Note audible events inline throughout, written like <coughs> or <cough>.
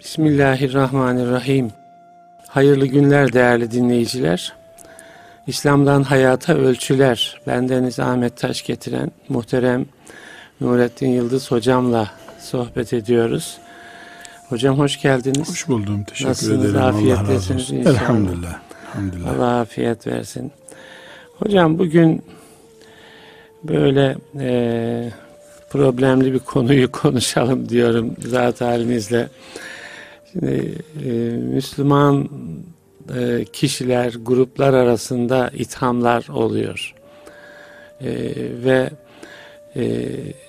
Bismillahirrahmanirrahim. Hayırlı günler değerli dinleyiciler. İslam'dan hayata ölçüler. Bendeniz Ahmet Taş getiren muhterem Nurettin Yıldız hocamla sohbet ediyoruz. Hocam hoş geldiniz. Hoş buldum. Teşekkür Nasılsınız? ederim. Afiyettesiniz Allah inşallah. Elhamdülillah. Elhamdülillah. Allah afiyet versin. Hocam bugün böyle e, problemli bir konuyu <laughs> konuşalım diyorum zat halinizle. Şimdi e, Müslüman e, kişiler, gruplar arasında ithamlar oluyor. E, ve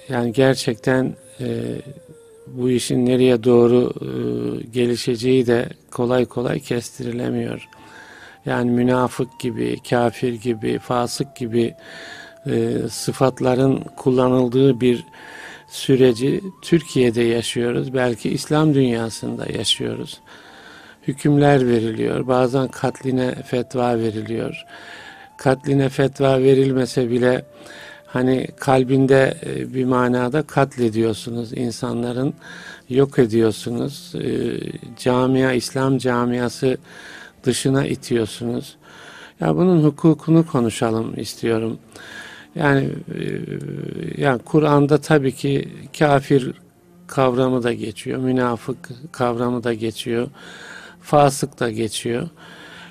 yani gerçekten bu işin nereye doğru gelişeceği de kolay kolay kestirilemiyor. Yani münafık gibi, kafir gibi, fasık gibi e, sıfatların kullanıldığı bir süreci Türkiye'de yaşıyoruz. Belki İslam dünyasında yaşıyoruz. Hükümler veriliyor. Bazen katline fetva veriliyor. Katline fetva verilmese bile hani kalbinde e, bir manada katlediyorsunuz insanların yok ediyorsunuz. E, camia, İslam camiası dışına itiyorsunuz. Ya bunun hukukunu konuşalım istiyorum. Yani e, yani Kur'an'da tabii ki kafir kavramı da geçiyor, münafık kavramı da geçiyor, fasık da geçiyor.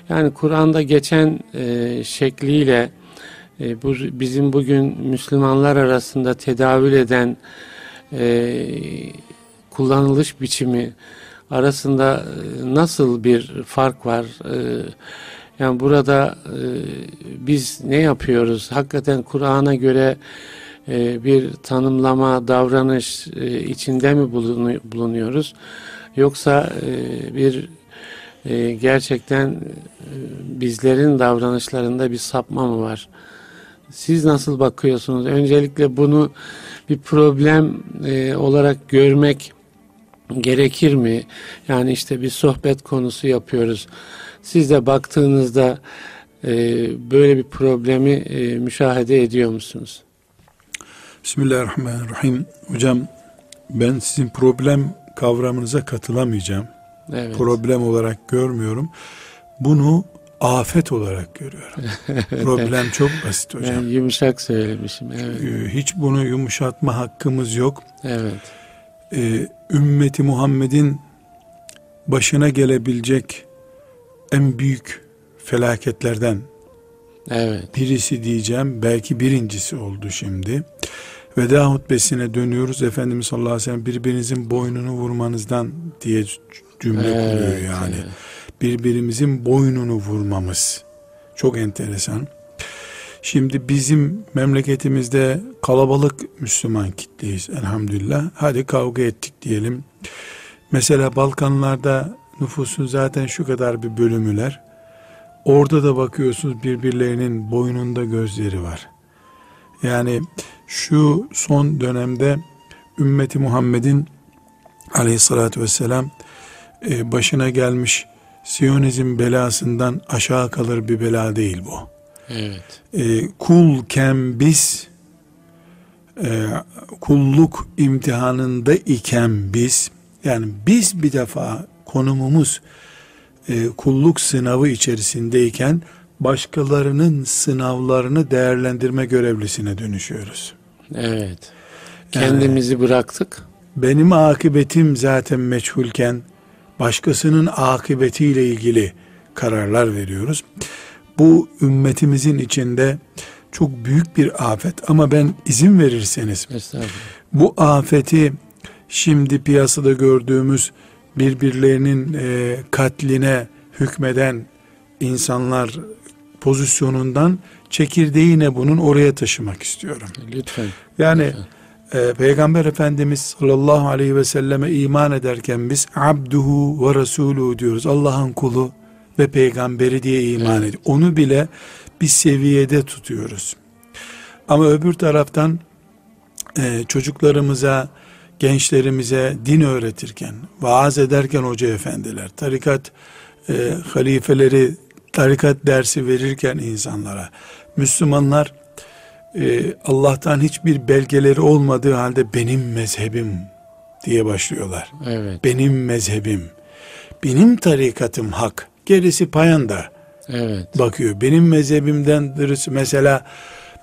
Yani Kur'an'da geçen e, şekliyle e, bu bizim bugün Müslümanlar arasında tedavül eden e, kullanılış biçimi arasında e, nasıl bir fark var? E, yani burada e, biz ne yapıyoruz? Hakikaten Kur'an'a göre e, bir tanımlama, davranış e, içinde mi bulunu, bulunuyoruz? Yoksa e, bir e, gerçekten e, bizlerin davranışlarında bir sapma mı var? Siz nasıl bakıyorsunuz? Öncelikle bunu bir problem e, olarak görmek gerekir mi? Yani işte bir sohbet konusu yapıyoruz. Siz de baktığınızda e, böyle bir problemi e, müşahede ediyor musunuz? Bismillahirrahmanirrahim. Hocam ben sizin problem kavramınıza katılamayacağım. Evet. Problem olarak görmüyorum. Bunu afet olarak görüyorum. <laughs> problem çok basit hocam. Ben yumuşak söylemişim. Evet. Ee, Hiç bunu yumuşatma hakkımız yok. Evet. Ee, ümmeti Muhammed'in başına gelebilecek en büyük felaketlerden Evet. birisi diyeceğim. Belki birincisi oldu şimdi. Veda hutbesine dönüyoruz. Efendimiz sallallahu aleyhi ve sellem birbirinizin boynunu vurmanızdan diye cümle Evet, kuruyor yani. evet. Birbirimizin boynunu vurmamız. Çok enteresan. Şimdi bizim memleketimizde kalabalık Müslüman kitleyiz elhamdülillah. Hadi kavga ettik diyelim. Mesela Balkanlarda nüfusun zaten şu kadar bir bölümüler. Orada da bakıyorsunuz birbirlerinin boynunda gözleri var. Yani şu son dönemde ümmeti Muhammed'in aleyhissalatü vesselam e, başına gelmiş Siyonizm belasından aşağı kalır bir bela değil bu. Evet. E, kulken biz e, kulluk imtihanında iken biz yani biz bir defa konumumuz e, kulluk sınavı içerisindeyken başkalarının sınavlarını değerlendirme görevlisine dönüşüyoruz. Evet. Kendimizi bıraktık. Benim akıbetim zaten meçhulken başkasının akıbetiyle ilgili kararlar veriyoruz. Bu ümmetimizin içinde çok büyük bir afet ama ben izin verirseniz bu afeti şimdi piyasada gördüğümüz birbirlerinin e, katline hükmeden insanlar pozisyonundan çekirdeğine bunun oraya taşımak istiyorum. Lütfen. Yani e, Peygamber Efendimiz sallallahu aleyhi ve selleme iman ederken biz abduhu ve resuluhu diyoruz. Allah'ın kulu ve peygamberi diye iman Evet. ediyor. Onu bile bir seviyede tutuyoruz. Ama öbür taraftan e, çocuklarımıza, gençlerimize din öğretirken, vaaz ederken hoca efendiler, tarikat e, halifeleri tarikat dersi verirken insanlara, Müslümanlar e, Allah'tan hiçbir belgeleri olmadığı halde benim mezhebim diye başlıyorlar. Evet. Benim mezhebim, benim tarikatım hak, gerisi payanda Evet. bakıyor. Benim mezhebimden birisi mesela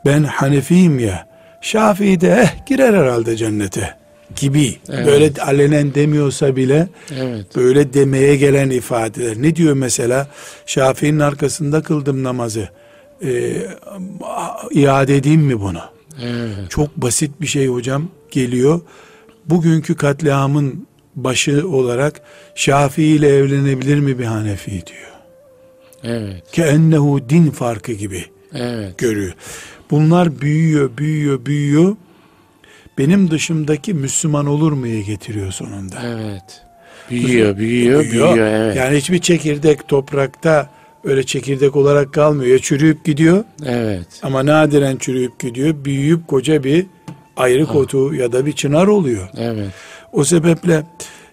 ben Hanefiyim ya, Şafii de eh girer herhalde cennete gibi. Evet. Böyle alenen demiyorsa bile Evet. böyle demeye gelen ifadeler. Ne diyor mesela? Şafii'nin arkasında kıldım namazı. Ee, iade edeyim mi bunu? Evet. Çok basit bir şey hocam geliyor. Bugünkü katliamın başı olarak Şafii ile evlenebilir mi bir Hanefi diyor. Evet. Ki ennehu din farkı gibi Evet. görüyor. Bunlar büyüyor, büyüyor, büyüyor. Benim dışımdaki Müslüman olur mu'ya getiriyor sonunda. Evet. Büyüyor, büyüyor, büyüyor. Evet. Yani hiçbir çekirdek toprakta öyle çekirdek olarak kalmıyor. Ya çürüyüp gidiyor Evet. ama nadiren çürüyüp gidiyor. Büyüyüp koca bir ayrık otu ya da bir çınar oluyor. Evet. O sebeple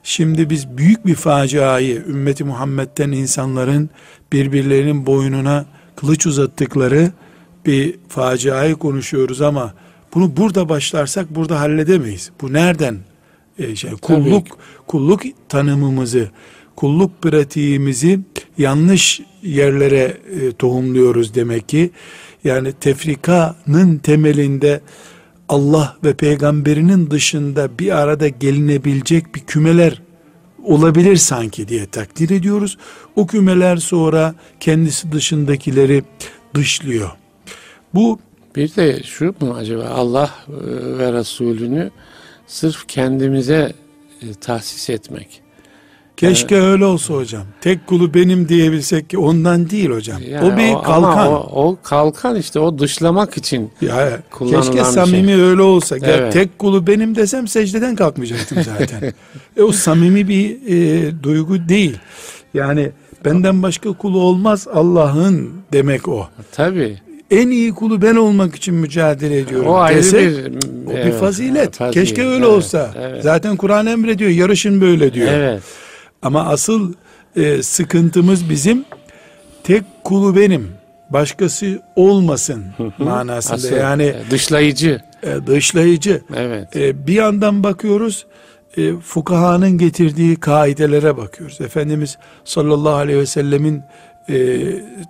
şimdi biz büyük bir faciayı ümmeti Muhammed'den insanların birbirlerinin boynuna kılıç uzattıkları bir faciayı konuşuyoruz ama bunu burada başlarsak burada halledemeyiz. Bu nereden? E, şey, kulluk kulluk tanımımızı, kulluk pratiğimizi yanlış yerlere e, tohumluyoruz demek ki. Yani tefrikanın temelinde Allah ve peygamberinin dışında bir arada gelinebilecek bir kümeler olabilir sanki diye takdir ediyoruz. O kümeler sonra kendisi dışındakileri dışlıyor. Bu Bir de şu mu acaba Allah e, ve Resulünü sırf kendimize e, tahsis etmek. keşke öyle olsa hocam. Tek kulu benim diyebilsek ki ondan değil hocam. Yani o bir ama kalkan. O, o kalkan işte o dışlamak için. Ya Kullanılan keşke bir samimi şey. öyle olsa. Evet. tek kulu benim desem secdeden kalkmayacaktım zaten. <laughs> e, o samimi bir e, duygu değil. Yani benden başka kulu olmaz Allah'ın demek o. Tabii. En iyi kulu ben olmak için mücadele ediyorum. O ayrı dese, bir o bir evet, fazilet. fazilet. Keşke öyle Evet, olsa. Evet. Zaten Kur'an emrediyor. Yarışın böyle diyor. Evet. Ama asıl e, sıkıntımız bizim tek kulu benim. Başkası olmasın manasında. Asıl, yani e, dışlayıcı. e, dışlayıcı. Evet. E, bir yandan bakıyoruz e, fukahanın getirdiği kaidelere bakıyoruz. Efendimiz sallallahu aleyhi ve sellemin e,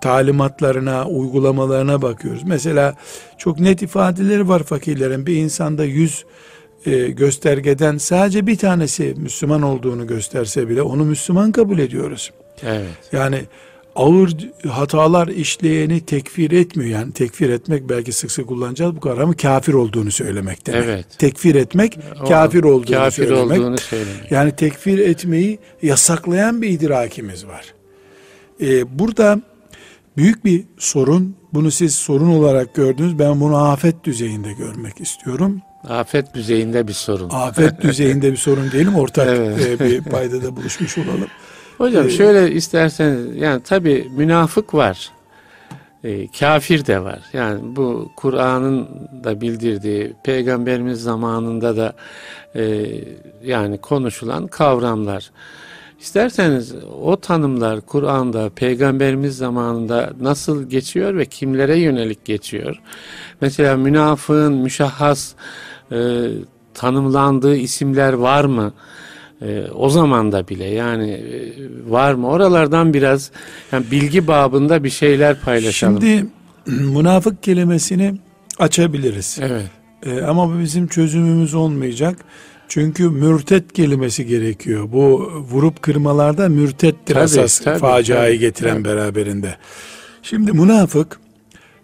talimatlarına, uygulamalarına bakıyoruz. Mesela çok net ifadeleri var fakirlerin. Bir insanda yüz e, göstergeden sadece bir tanesi Müslüman olduğunu gösterse bile onu Müslüman kabul ediyoruz. Evet. Yani ağır hatalar işleyeni tekfir etmiyor. Yani tekfir etmek belki sık sık kullanacağız bu kavramı kafir olduğunu söylemek demek. Evet. Tekfir etmek O kafir olduğunu kafir söylemek. olduğunu söylemek. Yani tekfir etmeyi yasaklayan bir idrakimiz var. Ee, burada büyük bir sorun. Bunu siz sorun olarak gördünüz. Ben bunu afet düzeyinde görmek istiyorum. Afet düzeyinde bir sorun. Afet <laughs> düzeyinde bir sorun diyelim. Ortak Evet. e, bir paydada buluşmuş olalım. Hocam Ee, şöyle isterseniz yani tabi münafık var. E, kafir de var. Yani bu Kur'an'ın da bildirdiği peygamberimiz zamanında da e, yani konuşulan kavramlar. İsterseniz o tanımlar Kur'an'da peygamberimiz zamanında nasıl geçiyor ve kimlere yönelik geçiyor? Mesela münafığın müşahhas e, tanımlandığı isimler var mı? E, o zaman da bile yani e, var mı? Oralardan biraz yani bilgi babında bir şeyler paylaşalım. Şimdi <clears throat> münafık kelimesini açabiliriz. evet. Ee, ama bu bizim çözümümüz olmayacak. Çünkü mürtet kelimesi gerekiyor. Bu vurup kırmalarda mürtettir Tabii, esas tabii, faciayı tabii, getiren tabii. beraberinde. Şimdi münafık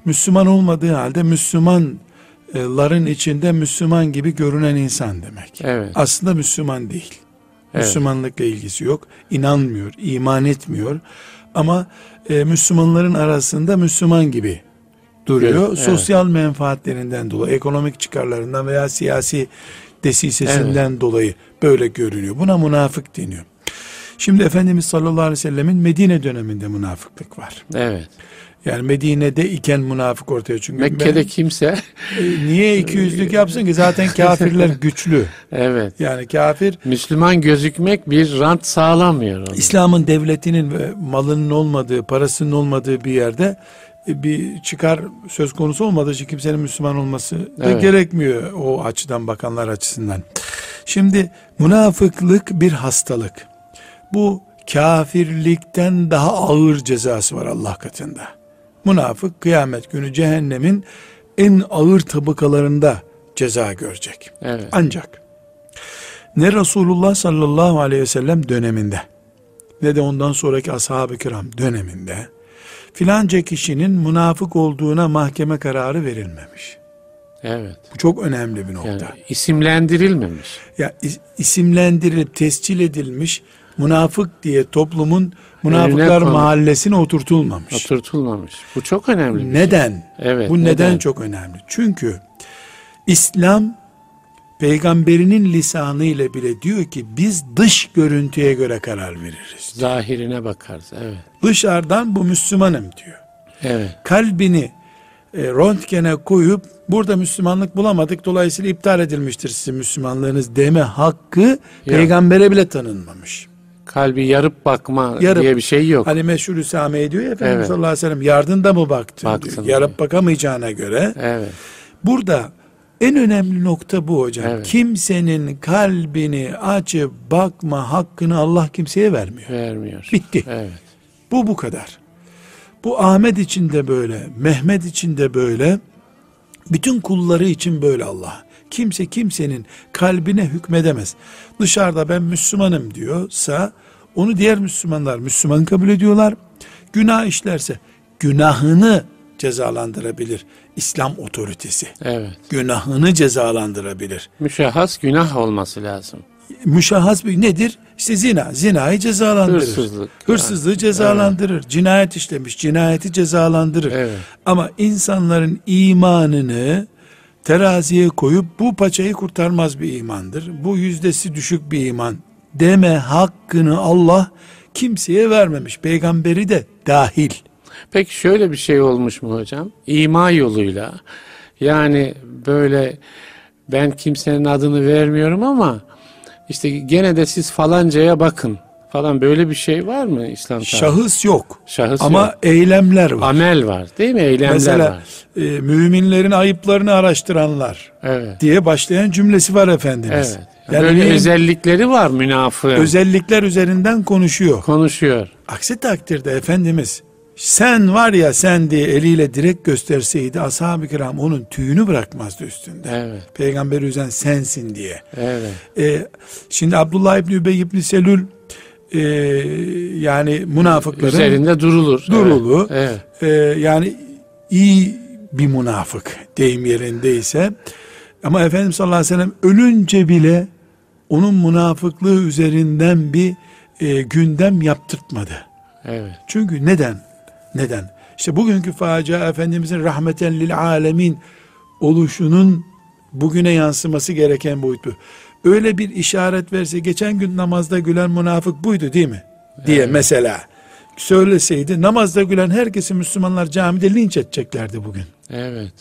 Müslüman olmadığı halde Müslümanların içinde Müslüman gibi görünen insan demek. Evet. Aslında Müslüman değil. Evet. Müslümanlıkla ilgisi yok. İnanmıyor, iman etmiyor. Ama e, Müslümanların arasında Müslüman gibi duruyor. Evet, Sosyal menfaatlerinden dolayı, ekonomik çıkarlarından veya siyasi desisesinden dolayı böyle görünüyor. Buna münafık deniyor. Şimdi Efendimiz sallallahu aleyhi ve sellemin Medine döneminde münafıklık var. Evet. Yani Medine'de iken münafık ortaya çünkü. Mekke'de ben- kimse e, niye iki yüzlük yapsın ki zaten kafirler <laughs> güçlü. evet. Yani kafir Müslüman gözükmek bir rant sağlamıyor. İslam'ın devletinin ve malının olmadığı, parasının olmadığı bir yerde bir çıkar söz konusu olmadığı için kimsenin Müslüman olması da Evet. gerekmiyor o açıdan bakanlar açısından. Şimdi münafıklık bir hastalık. Bu kafirlikten daha ağır cezası var Allah katında. Münafık kıyamet günü cehennemin en ağır tabakalarında ceza görecek. Evet. Ancak ne Resulullah sallallahu aleyhi ve sellem döneminde ne de ondan sonraki ashab-ı kiram döneminde filanca kişinin münafık olduğuna mahkeme kararı verilmemiş. Evet. Bu çok önemli bir nokta. Yani isimlendirilmemiş. Ya is- isimlendirilip tescil edilmiş münafık diye toplumun münafıklar mahallesine oturtulmamış. Oturtulmamış. Bu çok önemli. şey. Neden? Evet, Bu neden, neden? çok önemli? Çünkü İslam peygamberinin lisanı ile bile diyor ki biz dış görüntüye göre karar veririz. Zahirine bakarız. Evet. Dışarıdan bu Müslümanım diyor. Evet. Kalbini e, röntgene koyup burada Müslümanlık bulamadık dolayısıyla iptal edilmiştir sizin Müslümanlığınız deme hakkı peygambere bile tanınmamış. Kalbi yarıp bakma Yarıp- diye bir şey yok. Hani meşhur Üsame'ye diyor ya Efendimiz Evet. sallallahu aleyhi ve sellem yardında mı baktın, Baktın diyor. diyor. Yarıp bakamayacağına göre Evet. Burada en önemli nokta bu hocam. Evet. Kimsenin kalbini açıp bakma hakkını Allah kimseye vermiyor. Vermiyor. Bitti. Evet. Bu bu kadar. Bu Ahmet için de böyle, Mehmet için de böyle, bütün kulları için böyle Allah. Kimse kimsenin kalbine hükmedemez. Dışarıda ben Müslümanım diyorsa onu diğer Müslümanlar Müslüman kabul ediyorlar. Günah işlerse günahını cezalandırabilir İslam otoritesi. Evet. Günahını cezalandırabilir. Müşahhas günah olması lazım. Müşahhas bir nedir? İşte zina. Zinayı cezalandırır. Hırsızlık. Hırsızlığı cezalandırır. Cinayet işlemiş. Cinayeti cezalandırır. Evet. Ama insanların imanını teraziye koyup bu paçayı kurtarmaz bir imandır. Bu yüzdesi düşük bir iman deme hakkını Allah kimseye vermemiş. Peygamberi de dahil. Peki şöyle bir şey olmuş mu hocam? İma yoluyla yani böyle ben kimsenin adını vermiyorum ama işte gene de siz falancaya bakın falan böyle bir şey var mı İslam tarihinde? Şahıs yok. Şahıs Ama yok. eylemler var. Amel var değil mi? Eylemler Mesela var. e, müminlerin ayıplarını araştıranlar Evet. diye başlayan cümlesi var Efendimiz. Evet. Yani böyle özellikleri var münafığın. özellikler üzerinden konuşuyor. konuşuyor. Aksi takdirde Efendimiz sen var ya sen diye eliyle direkt gösterseydi ashab-ı kiram onun tüyünü bırakmazdı üstünde. Evet. Peygamber üzen sensin diye. Evet. E, şimdi Abdullah İbni Übey İbni Selül e, yani münafıkların Üzerinde durulur. Durulu. Evet. e, yani iyi bir münafık deyim yerindeyse ama Efendimiz sallallahu aleyhi ve sellem ölünce bile onun münafıklığı üzerinden bir e, gündem yaptırtmadı. Evet. Çünkü neden? Neden? İşte bugünkü facia Efendimizin rahmeten lil alemin oluşunun bugüne yansıması gereken boyut bu. Öyle bir işaret verse geçen gün namazda gülen münafık buydu değil mi? Diye mesela söyleseydi namazda gülen herkesi Müslümanlar camide linç edeceklerdi bugün. Evet.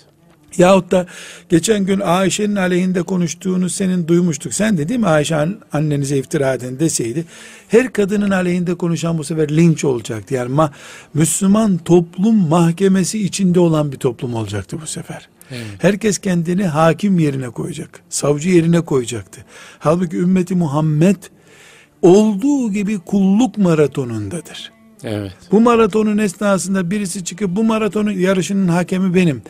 Yahut da geçen gün Ayşe'nin aleyhinde konuştuğunu senin duymuştuk. Sen de değil mi Ayşe an- annenize iftira edin deseydi. Her kadının aleyhinde konuşan bu sefer linç olacaktı. Yani ma- Müslüman toplum mahkemesi içinde olan bir toplum olacaktı bu sefer. Evet. Herkes kendini hakim yerine koyacak. Savcı yerine koyacaktı. Halbuki ümmeti Muhammed olduğu gibi kulluk maratonundadır. Evet. Bu maratonun esnasında birisi çıkıp bu maratonun yarışının hakemi benim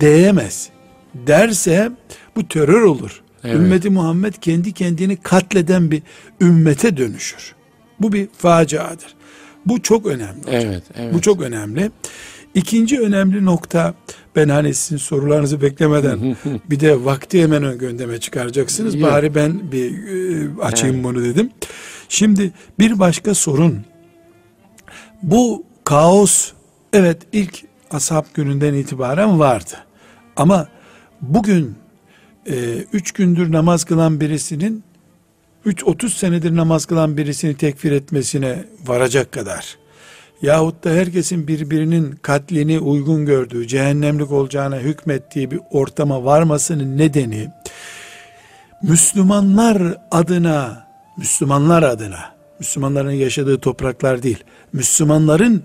diyemez. Derse bu terör olur. Evet. Ümmeti Muhammed kendi kendini katleden bir ümmete dönüşür. Bu bir faciadır. Bu çok önemli. Evet. Evet. Bu çok önemli. İkinci önemli nokta ben hani sizin sorularınızı beklemeden <laughs> bir de vakti hemen ön gündeme çıkaracaksınız. Yok. Bari ben bir e, açayım bunu dedim. Şimdi bir başka sorun bu kaos evet ilk ashab gününden itibaren vardı. Ama bugün e, üç gündür namaz kılan birisinin 3 30 senedir namaz kılan birisini tekfir etmesine varacak kadar yahut da herkesin birbirinin katlini uygun gördüğü, cehennemlik olacağına hükmettiği bir ortama varmasının nedeni Müslümanlar adına, Müslümanlar adına, Müslümanların yaşadığı topraklar değil, Müslümanların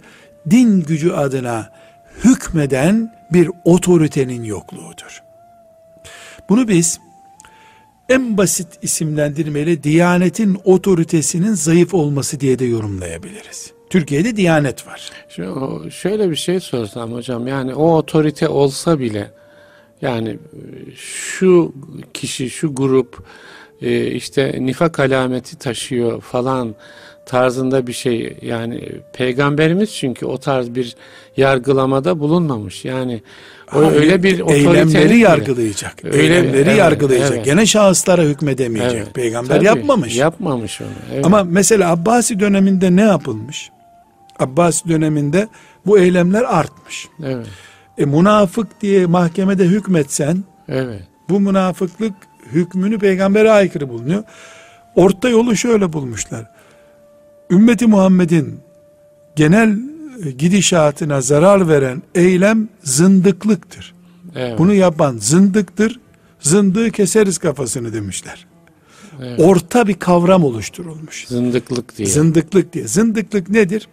din gücü adına hükmeden bir otoritenin yokluğudur. Bunu biz en basit isimlendirmeyle Diyanetin otoritesinin zayıf olması diye de yorumlayabiliriz. Türkiye'de Diyanet var. Şu, şöyle bir şey sorsam hocam yani o otorite olsa bile yani şu kişi şu grup e, işte nifak alameti taşıyor falan tarzında bir şey yani peygamberimiz çünkü o tarz bir yargılamada bulunmamış yani o Hayır, öyle bir eylemleri yargılayacak. Öyle, eylemleri evet, yargılayacak. evet. Gene şahıslara hükmedemeyecek. Evet, Peygamber tabii, yapmamış. Yapmamış onu. Evet. Ama mesela Abbasi döneminde ne yapılmış? Abbasi döneminde bu eylemler artmış. evet. E münafık diye mahkemede hükmetsen Evet. bu münafıklık hükmünü peygambere aykırı bulunuyor. Orta yolu şöyle bulmuşlar. Ümmeti Muhammed'in genel gidişatına zarar veren eylem zındıklıktır. Evet. Bunu yapan zındıktır. Zındığı keseriz kafasını demişler. evet. Orta bir kavram oluşturulmuş. Zındıklık diye. Zındıklık diye. Zındıklık nedir?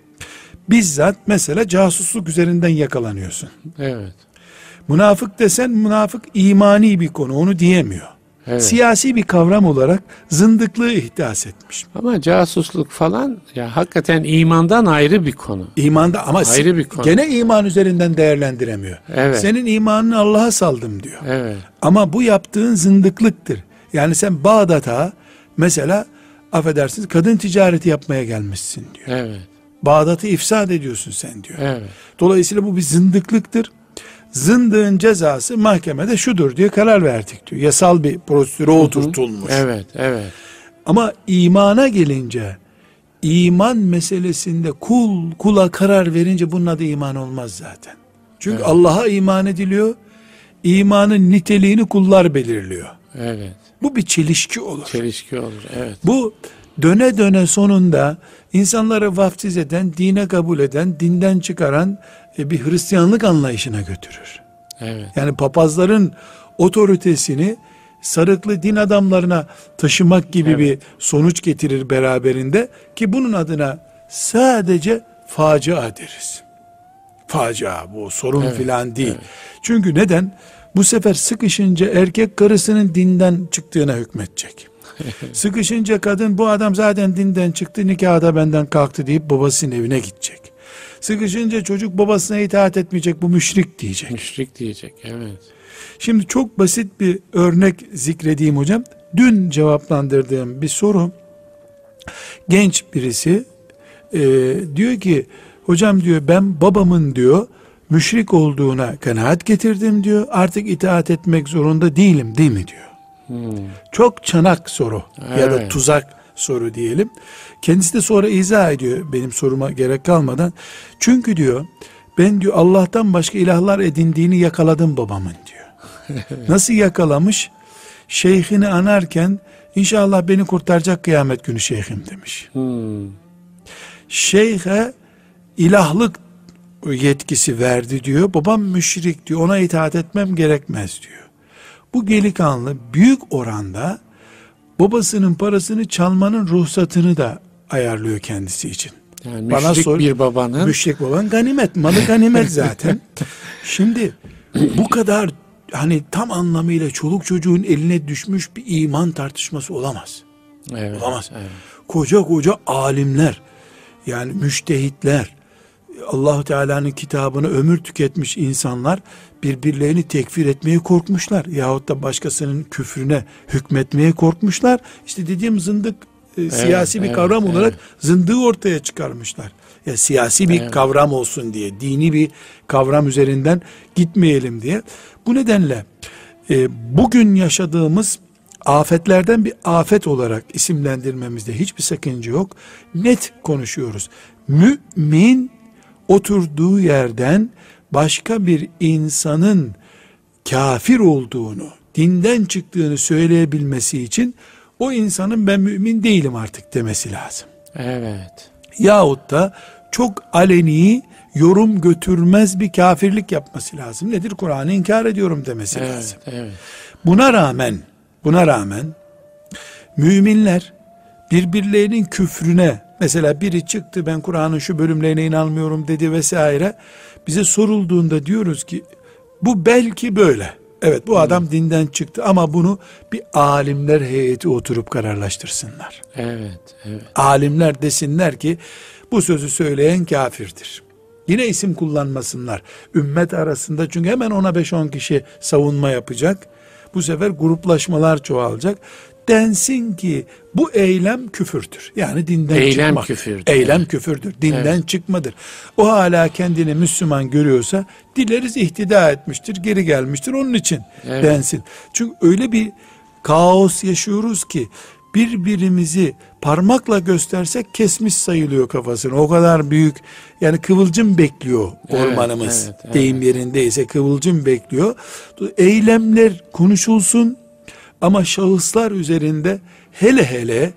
Bizzat mesela casusluk üzerinden yakalanıyorsun. evet. Münafık desen münafık imani bir konu onu diyemiyor. Evet. Siyasi bir kavram olarak zındıklığı ihdas etmiş. Ama casusluk falan ya hakikaten imandan ayrı bir konu. İmanda ama Ayrı bir konu. gene iman üzerinden değerlendiremiyor. Evet. Senin imanını Allah'a saldım diyor. Evet. Ama bu yaptığın zındıklıktır. Yani sen Bağdat'a mesela affedersiniz kadın ticareti yapmaya gelmişsin diyor. Evet. Bağdat'ı ifsad ediyorsun sen diyor. Evet. Dolayısıyla bu bir zındıklıktır. Zındığın cezası mahkemede şudur diye karar verdik diyor. Yasal bir prosedüre oturtulmuş. Evet. Evet. Ama imana gelince iman meselesinde kul kula karar verince bunun adı iman olmaz zaten. Çünkü Evet. Allah'a iman ediliyor. İmanın niteliğini kullar belirliyor. Evet. Bu bir çelişki olur. Çelişki olur. Evet. Bu döne döne sonunda insanları vaftiz eden, dine kabul eden, dinden çıkaran e, bir Hristiyanlık anlayışına götürür. Evet. Yani papazların otoritesini sarıklı din adamlarına taşımak gibi Evet. bir sonuç getirir beraberinde ki bunun adına sadece facia deriz. Facia bu sorun Evet, filan değil. evet. Çünkü neden? Bu sefer sıkışınca erkek karısının dinden çıktığına hükmetecek. <laughs> Sıkışınca kadın bu adam zaten dinden çıktı nikahı da benden kalktı deyip babasının evine gidecek. Sıkışınca çocuk babasına itaat etmeyecek bu müşrik diyecek. Müşrik diyecek. Evet. Şimdi çok basit bir örnek zikredeyim hocam. Dün cevaplandırdığım bir soru genç birisi e, diyor ki hocam diyor ben babamın diyor müşrik olduğuna kanaat getirdim diyor artık itaat etmek zorunda değilim değil mi diyor. Hmm. Çok çanak soru ya da Evet. tuzak soru diyelim. Kendisi de sonra izah ediyor benim soruma gerek kalmadan. Çünkü diyor ben diyor Allah'tan başka ilahlar edindiğini yakaladım babamın diyor. <laughs> Nasıl yakalamış? Şeyhini anarken inşallah beni kurtaracak kıyamet günü şeyhim demiş. Hmm. Şeyhe ilahlık yetkisi verdi diyor. Babam müşrik diyor. Ona itaat etmem gerekmez diyor. Bu delikanlı büyük oranda babasının parasını çalmanın ruhsatını da ayarlıyor kendisi için. Yani Bana sor- bir babanın Müşrik baban ganimet, malı ganimet <laughs> zaten. Şimdi bu kadar hani tam anlamıyla çoluk çocuğun eline düşmüş bir iman tartışması olamaz. evet, Olamaz. Evet. Koca koca alimler yani müştehitler Allahu Teala'nın kitabını ömür tüketmiş insanlar birbirlerini tekfir etmeye korkmuşlar yahut da başkasının küfrüne hükmetmeye korkmuşlar. İşte dediğim zındık e, siyasi bir evet, kavram olarak evet. zındığı ortaya çıkarmışlar. Ya siyasi bir Evet. kavram olsun diye, dini bir kavram üzerinden gitmeyelim diye. Bu nedenle e, bugün yaşadığımız afetlerden bir afet olarak isimlendirmemizde hiçbir sakınca yok. Net konuşuyoruz. Mümin oturduğu yerden başka bir insanın kafir olduğunu, dinden çıktığını söyleyebilmesi için o insanın ben mümin değilim artık demesi lazım. Evet. Yahut da çok aleni yorum götürmez bir kafirlik yapması lazım. Nedir? Kur'an'ı inkar ediyorum demesi lazım. Evet. Evet. Buna rağmen, buna rağmen müminler birbirlerinin küfrüne mesela biri çıktı ben Kur'an'ın şu bölümlerine inanmıyorum dedi vesaire bize sorulduğunda diyoruz ki bu belki böyle Evet bu adam dinden çıktı ama bunu bir alimler heyeti oturup kararlaştırsınlar. Evet, evet. Alimler desinler ki bu sözü söyleyen kafirdir. Yine isim kullanmasınlar. Ümmet arasında çünkü hemen ona 5-10 kişi savunma yapacak. Bu sefer gruplaşmalar çoğalacak. Densin ki bu eylem küfürdür. Yani dinden Eylem çıkmak. küfürdür, Eylem evet. küfürdür. Dinden çıkmadır. O hala kendini Müslüman görüyorsa dileriz ihtida etmiştir, geri gelmiştir onun için Evet. densin. Çünkü öyle bir kaos yaşıyoruz ki birbirimizi parmakla göstersek kesmiş sayılıyor kafasını. O kadar büyük yani kıvılcım bekliyor Evet, ormanımız. evet, evet. Deyim yerindeyse kıvılcım bekliyor. Eylemler konuşulsun ama şahıslar üzerinde hele hele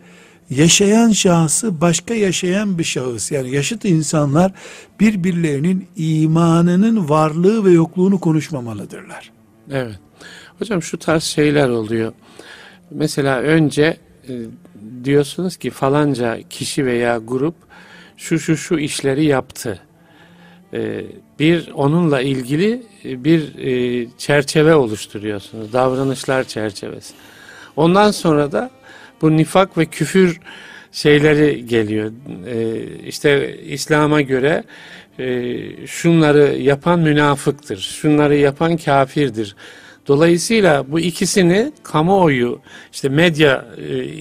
yaşayan şahsı başka yaşayan bir şahıs yani yaşıt insanlar birbirlerinin imanının varlığı ve yokluğunu konuşmamalıdırlar. Evet. Hocam şu tarz şeyler oluyor. Mesela önce e, diyorsunuz ki falanca kişi veya grup şu şu şu işleri yaptı. E, bir onunla ilgili e, bir e, çerçeve oluşturuyorsunuz. Davranışlar çerçevesi. Ondan sonra da bu nifak ve küfür şeyleri geliyor. E, işte İslam'a göre e, şunları yapan münafıktır, şunları yapan kafirdir. Dolayısıyla bu ikisini kamuoyu, işte medya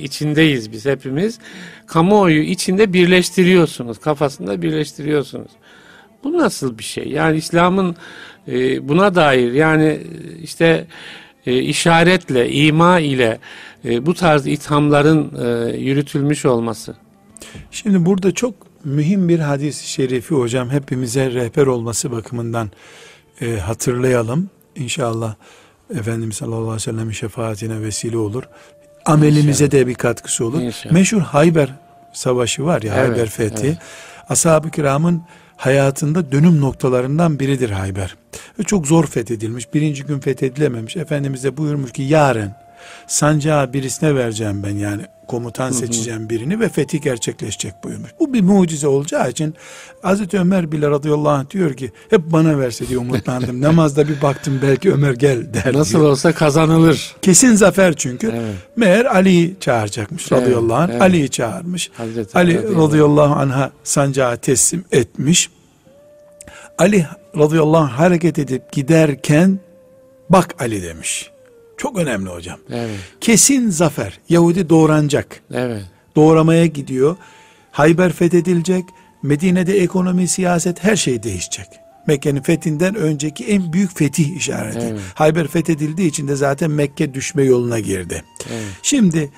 içindeyiz biz hepimiz, kamuoyu içinde birleştiriyorsunuz, kafasında birleştiriyorsunuz. Bu nasıl bir şey? Yani İslam'ın e, buna dair yani işte e, işaretle, ima ile e, bu tarz ithamların e, yürütülmüş olması. Şimdi burada çok mühim bir hadis-i şerifi hocam hepimize rehber olması bakımından e, hatırlayalım. İnşallah Efendimiz sallallahu aleyhi ve sellem'in şefaatine vesile olur. Amelimize de bir katkısı olur. İnşallah. Meşhur Hayber savaşı var ya Evet, Hayber fethi. evet. Ashab-ı kiramın hayatında dönüm noktalarından biridir Hayber. Ve çok zor fethedilmiş. Birinci gün fethedilememiş. Efendimiz de buyurmuş ki yarın sancağı birisine vereceğim ben yani komutan seçeceğim birini ve fethi gerçekleşecek buyurmuş. Bu bir mucize olacağı için Hazreti Ömer bile radıyallahu anh diyor ki hep bana verse diye umutlandım. <laughs> Namazda bir baktım belki Ömer gel der Nasıl diyor. olsa kazanılır. Kesin zafer çünkü. Evet. Meğer Ali'yi çağıracakmış Evet, radıyallahu anh. evet. Ali'yi çağırmış. Hazreti Ali radıyallahu radıyallahu anh'a sancağı teslim etmiş. Ali radıyallahu anh hareket edip giderken bak Ali demiş. Çok önemli hocam. Evet, Kesin zafer. Yahudi doğranacak. evet, Doğramaya gidiyor. Hayber fethedilecek. Medine'de ekonomi, siyaset her şey değişecek. Mekke'nin fethinden önceki en büyük fetih işareti. Evet. Hayber fethedildiği için de zaten Mekke düşme yoluna girdi. evet. Şimdi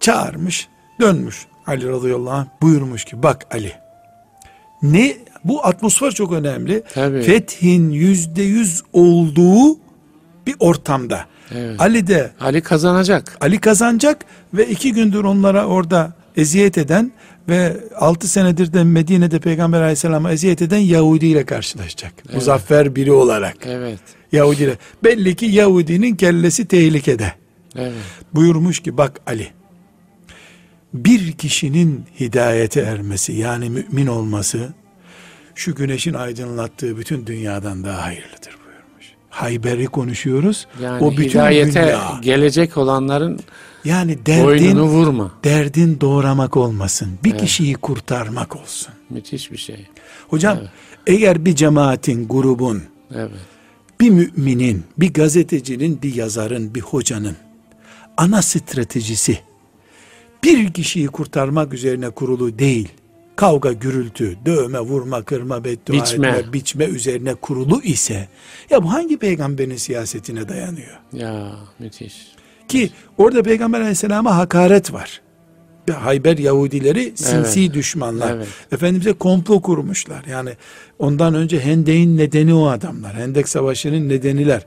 çağırmış, dönmüş Ali radıyallahu anh buyurmuş ki bak Ali ne bu atmosfer çok önemli. Tabii. Fethin yüzde yüz olduğu bir ortamda. Evet. Ali de Ali kazanacak. Ali kazanacak ve iki gündür onlara orada eziyet eden ve altı senedir de Medine'de Peygamber aleyhisselama eziyet eden Yahudi ile karşılaşacak. Muzaffer biri olarak. Evet, Yahudi ile. Belli ki Yahudinin kellesi tehlikede. evet, Buyurmuş ki bak Ali bir kişinin hidayete ermesi yani mümin olması şu güneşin aydınlattığı bütün dünyadan daha hayırlıdır. Hayber'i konuşuyoruz. Yani o bütün hidayete dünya. gelecek olanların Yani derdin vurma. derdin doğramak olmasın. Bir kişiyi kurtarmak olsun. Müthiş bir şey. Hocam eğer bir cemaatin, grubun, Evet, bir müminin, bir gazetecinin, bir yazarın, bir hocanın ana stratejisi bir kişiyi kurtarmak üzerine kurulu değil. Kavga, gürültü, dövme, vurma, kırma, beddua Biçme. etme, biçme üzerine kurulu ise ya bu hangi peygamberin siyasetine dayanıyor? ya müthiş. Ki orada peygamber aleyhisselama hakaret var. Hayber Yahudileri sinsi düşmanlar. Evet. Efendimiz'e komplo kurmuşlar. Yani ondan önce Hendek'in nedeni o adamlar. Hendek Savaşı'nın nedeniler.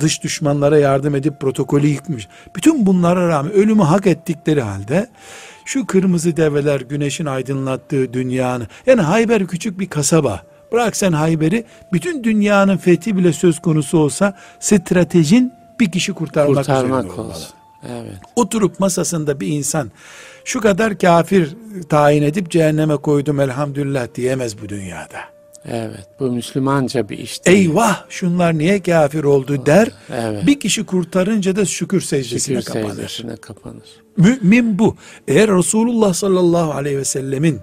Dış düşmanlara yardım edip protokolü yıkmış. Bütün bunlara rağmen ölümü hak ettikleri halde şu kırmızı develer güneşin aydınlattığı dünyanın yani Hayber küçük bir kasaba. Bırak sen Hayber'i bütün dünyanın fethi bile söz konusu olsa stratejin bir kişi kurtarmak, üzerine Kurtarmak olmalı. olsun. Evet, Oturup masasında bir insan şu kadar kafir tayin edip cehenneme koydum elhamdülillah diyemez bu dünyada. Evet bu Müslümanca bir iş değil. Eyvah şunlar niye kafir oldu der. Evet. Bir kişi kurtarınca da şükür secdesine Şükür kapanır. secdesine kapanır. Mümin bu. Eğer Resulullah sallallahu aleyhi ve sellemin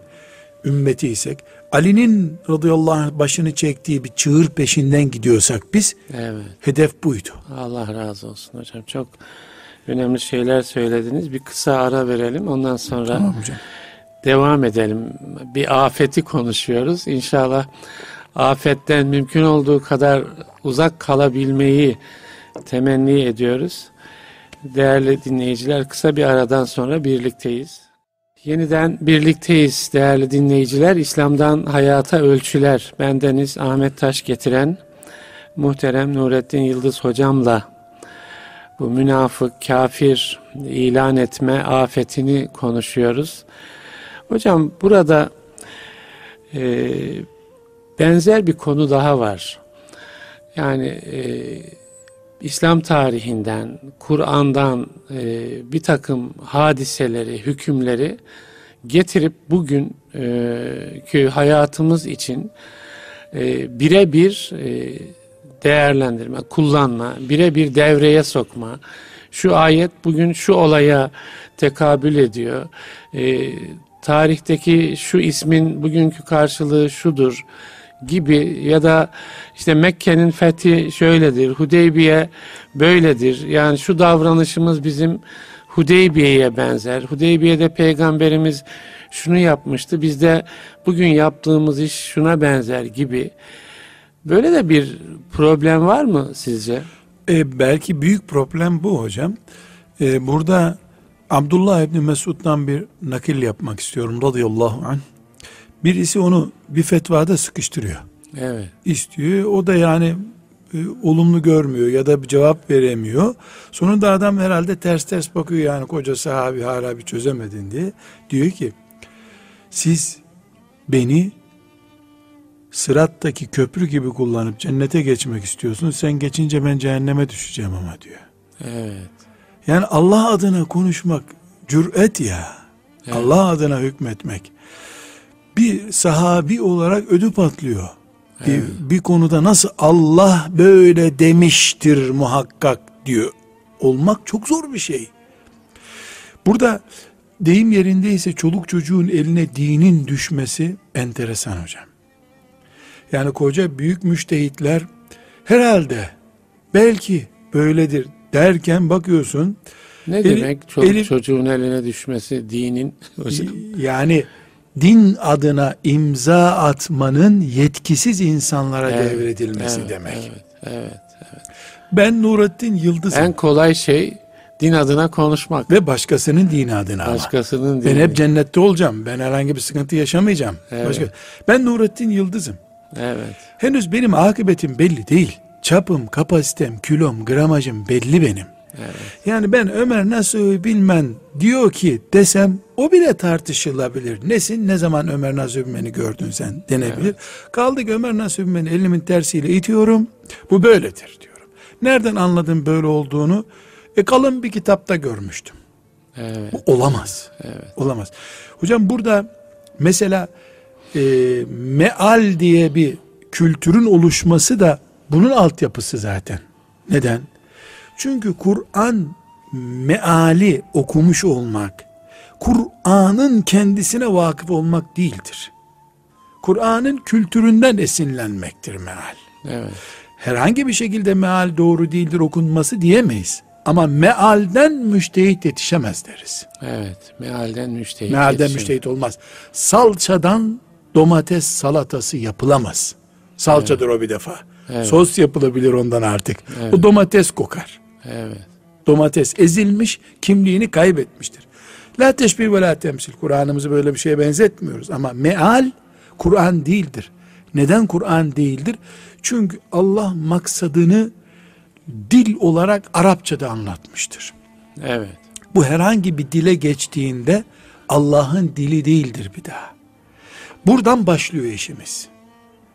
ümmetiysek, Ali'nin radıyallahu anh başını çektiği bir çığır peşinden gidiyorsak biz, Evet. hedef buydu. Allah razı olsun hocam. Çok önemli şeyler söylediniz. Bir kısa ara verelim. Ondan sonra Tamam hocam. Devam edelim. Bir afeti konuşuyoruz. İnşallah afetten mümkün olduğu kadar uzak kalabilmeyi temenni ediyoruz. Değerli dinleyiciler kısa bir aradan sonra birlikteyiz. Yeniden birlikteyiz değerli dinleyiciler. İslam'dan hayata ölçüler. Bendeniz Ahmet Taş getiren muhterem Nurettin Yıldız hocamla bu münafık, kafir ilan etme afetini konuşuyoruz. Hocam burada e, benzer bir konu daha var. Yani e, İslam tarihinden, Kur'an'dan e, bir takım hadiseleri, hükümleri getirip bugün e, hayatımız için e, birebir e, değerlendirme, kullanma, birebir devreye sokma. Şu ayet bugün şu olaya tekabül ediyor. E, tarihteki şu ismin bugünkü karşılığı şudur gibi ya da işte Mekke'nin fethi şöyledir, Hudeybiye böyledir. Yani şu davranışımız bizim Hudeybiye'ye benzer. Hudeybiye'de peygamberimiz şunu yapmıştı. Biz de bugün yaptığımız iş şuna benzer gibi. Böyle de bir problem var mı sizce? E, belki büyük problem bu hocam. E, burada Abdullah İbni Mesud'dan bir nakil yapmak istiyorum radıyallahu anh. Birisi onu bir fetvada sıkıştırıyor. Evet. istiyor. O da yani e, olumlu görmüyor ya da bir cevap veremiyor. Sonunda adam herhalde ters ters bakıyor yani koca sahabi hala bir çözemedin diye. Diyor ki siz beni sırattaki köprü gibi kullanıp cennete geçmek istiyorsunuz. Sen geçince ben cehenneme düşeceğim ama diyor. Evet. Yani Allah adına konuşmak cüret ya. Evet. Allah adına hükmetmek. Bir sahabi olarak ödü patlıyor. Bir, bir konuda nasıl Allah böyle demiştir muhakkak diyor. Olmak çok zor bir şey. Burada deyim yerindeyse çoluk çocuğun eline dinin düşmesi enteresan hocam. Yani koca büyük müştehitler herhalde belki böyledir derken bakıyorsun Ne Eli- demek çoluk eli- çocuğun eline düşmesi dinin hocam? <laughs> yani din adına imza atmanın yetkisiz insanlara Evet, devredilmesi evet, demek. Evet, evet. Ben Nurettin Yıldız'ım En kolay şey din adına konuşmak. ve başkasının dini adına ama. Başkasının Ben dini. hep cennette olacağım. Ben herhangi bir sıkıntı yaşamayacağım. Evet. Başka. Ben Nurettin Yıldız'ım. Evet. Henüz benim akıbetim belli değil. Çapım, kapasitem, kilom, gramajım belli benim. Evet. Yani ben Ömer Nasuhi bilmem diyor ki desem o bile tartışılabilir. Nesin ne zaman Ömer Nasuhi Bilmen'i gördün sen denebilir. Kaldı ki Ömer Nasuhi Bilmen'i elimin tersiyle itiyorum. Bu böyledir diyorum. Nereden anladım böyle olduğunu? E kalın bir kitapta görmüştüm. Evet. Bu olamaz. Evet. Olamaz. Hocam burada mesela e, meal diye bir kültürün oluşması da bunun altyapısı zaten. Neden? Çünkü Kur'an meali okumuş olmak, Kur'an'ın kendisine vakıf olmak değildir. Kur'an'ın kültüründen esinlenmektir meal. Evet. Herhangi bir şekilde meal doğru değildir okunması diyemeyiz. Ama mealden müştehit yetişemez deriz. Evet. Mealden müştehit. Mealden yetişim. müştehit olmaz. Salçadan domates salatası yapılamaz. Salçadır o bir defa. Evet. Sos yapılabilir ondan artık. Evet. O domates kokar. Evet. Domates ezilmiş, kimliğini kaybetmiştir. La teşbih ve la temsil. Kur'an'ımızı böyle bir şeye benzetmiyoruz. Ama meal Kur'an değildir. Neden Kur'an değildir? Çünkü Allah maksadını dil olarak Arapçada anlatmıştır. Evet. Bu herhangi bir dile geçtiğinde Allah'ın dili değildir bir daha. Buradan başlıyor işimiz.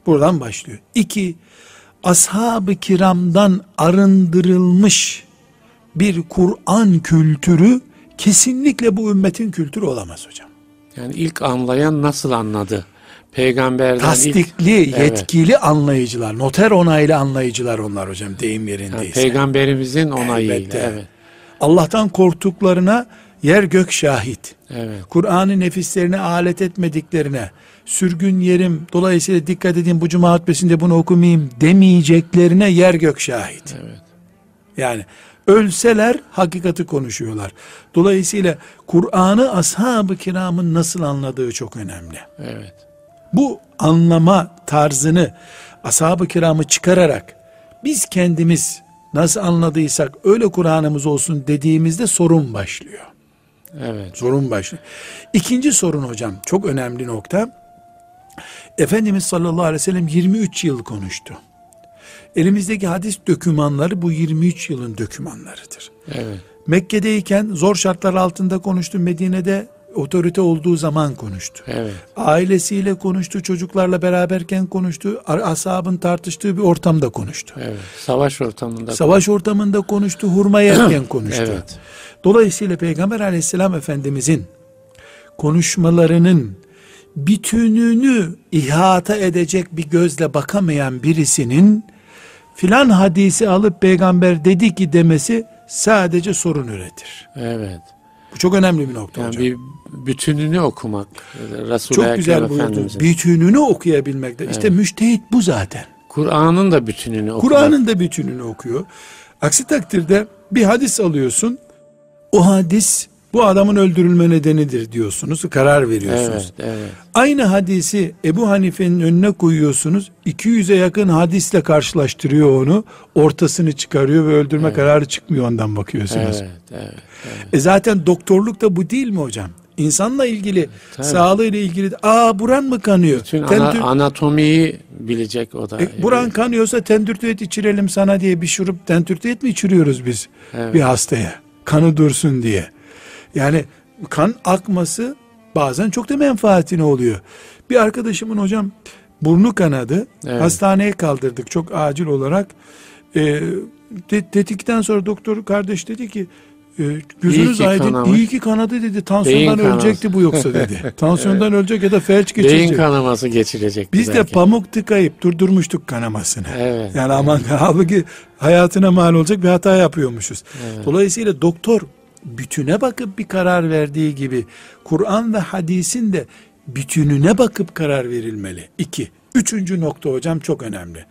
Buradan başlıyor. İki, ashab-ı kiramdan arındırılmış bir Kur'an kültürü kesinlikle bu ümmetin kültürü olamaz hocam. Yani ilk anlayan nasıl anladı? peygamberden tasdikli, ilk, yetkili evet. anlayıcılar, noter onaylı anlayıcılar onlar hocam deyim yerindeyse. Yani peygamberimizin onayıyla. Elbette. Evet. Allah'tan korktuklarına yer gök şahit. Evet. Kur'an'ı nefislerine alet etmediklerine, sürgün yerim, dolayısıyla dikkat edin bu cuma hutbesinde bunu okumayayım demeyeceklerine yer gök şahit. Evet. Yani ölseler hakikati konuşuyorlar. Dolayısıyla Kur'an'ı ashab-ı kiramın nasıl anladığı çok önemli. Evet. Bu anlama tarzını ashab-ı kiramı çıkararak biz kendimiz nasıl anladıysak öyle Kur'an'ımız olsun dediğimizde sorun başlıyor. Evet. Sorun başlıyor. İkinci sorun hocam çok önemli nokta. Efendimiz sallallahu aleyhi ve sellem 23 yıl konuştu. Elimizdeki hadis dökümanları bu 23 yılın dökümanlarıdır. Evet. Mekke'deyken zor şartlar altında konuştu. Medine'de otorite olduğu zaman konuştu. Evet. Ailesiyle konuştu, çocuklarla beraberken konuştu, ashabın tartıştığı bir ortamda konuştu. Evet. Savaş ortamında. Savaş ortamında konuştu, hurma yerken <coughs> konuştu. evet. Dolayısıyla Peygamber aleyhisselam efendimizin konuşmalarının bütününü ihata edecek bir gözle bakamayan birisinin filan hadisi alıp peygamber dedi ki demesi sadece sorun üretir. Evet. Bu çok önemli bir nokta yani hocam. Bir bütününü okumak. Resul çok güzel buyurdu. Bütününü okuyabilmek de. Evet. İşte müştehit bu zaten. Kur'an'ın da bütününü okumak. Kur'an'ın da bütününü okuyor. Aksi takdirde bir hadis alıyorsun. O hadis bu adamın öldürülme nedenidir diyorsunuz. Karar veriyorsunuz. Evet, evet. Aynı hadisi Ebu Hanife'nin önüne koyuyorsunuz. 200'e yakın hadisle karşılaştırıyor onu. Ortasını çıkarıyor ve öldürme evet. kararı çıkmıyor ondan bakıyorsunuz. Evet, evet, evet. E zaten doktorluk da bu değil mi hocam? İnsanla ilgili, Tabii. sağlığıyla ilgili, aa buran mı kanıyor? Bütün Tendür... ana, anatomiyi bilecek o da. E, buran kanıyorsa tendürtü et içirelim sana diye bir şurup tendürtü et mi içiriyoruz biz evet. bir hastaya? Kanı dursun diye. Yani kan akması bazen çok da menfaatine oluyor. Bir arkadaşımın hocam burnu kanadı. Evet. Hastaneye kaldırdık çok acil olarak. E, tetikten sonra doktor kardeş dedi ki e, gözünüz iyi aydın kanamış. iyi ki kanadı dedi. Tansiyondan Beyin ölecekti kanaması. bu yoksa dedi. <laughs> Tansiyondan evet. ölecek ya da felç geçirecek. Beyin kanaması geçirecek. Biz belki. de pamuk tıkayıp durdurmuştuk kanamasını. Evet. Yani aman <laughs> halbuki hayatına mal olacak bir hata yapıyormuşuz. Evet. Dolayısıyla doktor bütüne bakıp bir karar verdiği gibi Kur'an ve hadisin de bütününe bakıp karar verilmeli. İki. Üçüncü nokta hocam çok önemli.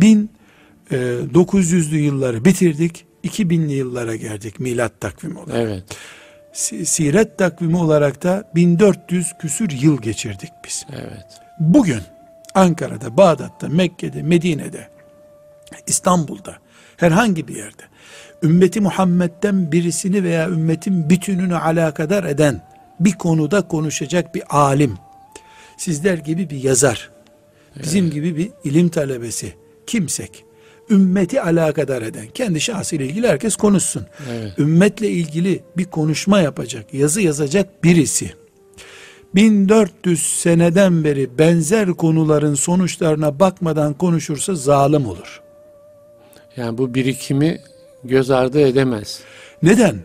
1900'lü e, yılları bitirdik. 2000'li yıllara geldik milat takvimi olarak. Evet. Siret takvimi olarak da 1400 küsür yıl geçirdik biz. Evet. Bugün Ankara'da, Bağdat'ta, Mekke'de, Medine'de, İstanbul'da, herhangi bir yerde ümmeti Muhammed'den birisini veya ümmetin bütününü alakadar eden bir konuda konuşacak bir alim, sizler gibi bir yazar, bizim evet. gibi bir ilim talebesi, kimsek, ümmeti alakadar eden, kendi şahsıyla ilgili herkes konuşsun. Evet. Ümmetle ilgili bir konuşma yapacak, yazı yazacak birisi, 1400 seneden beri benzer konuların sonuçlarına bakmadan konuşursa zalim olur. Yani bu birikimi göz ardı edemez. Neden?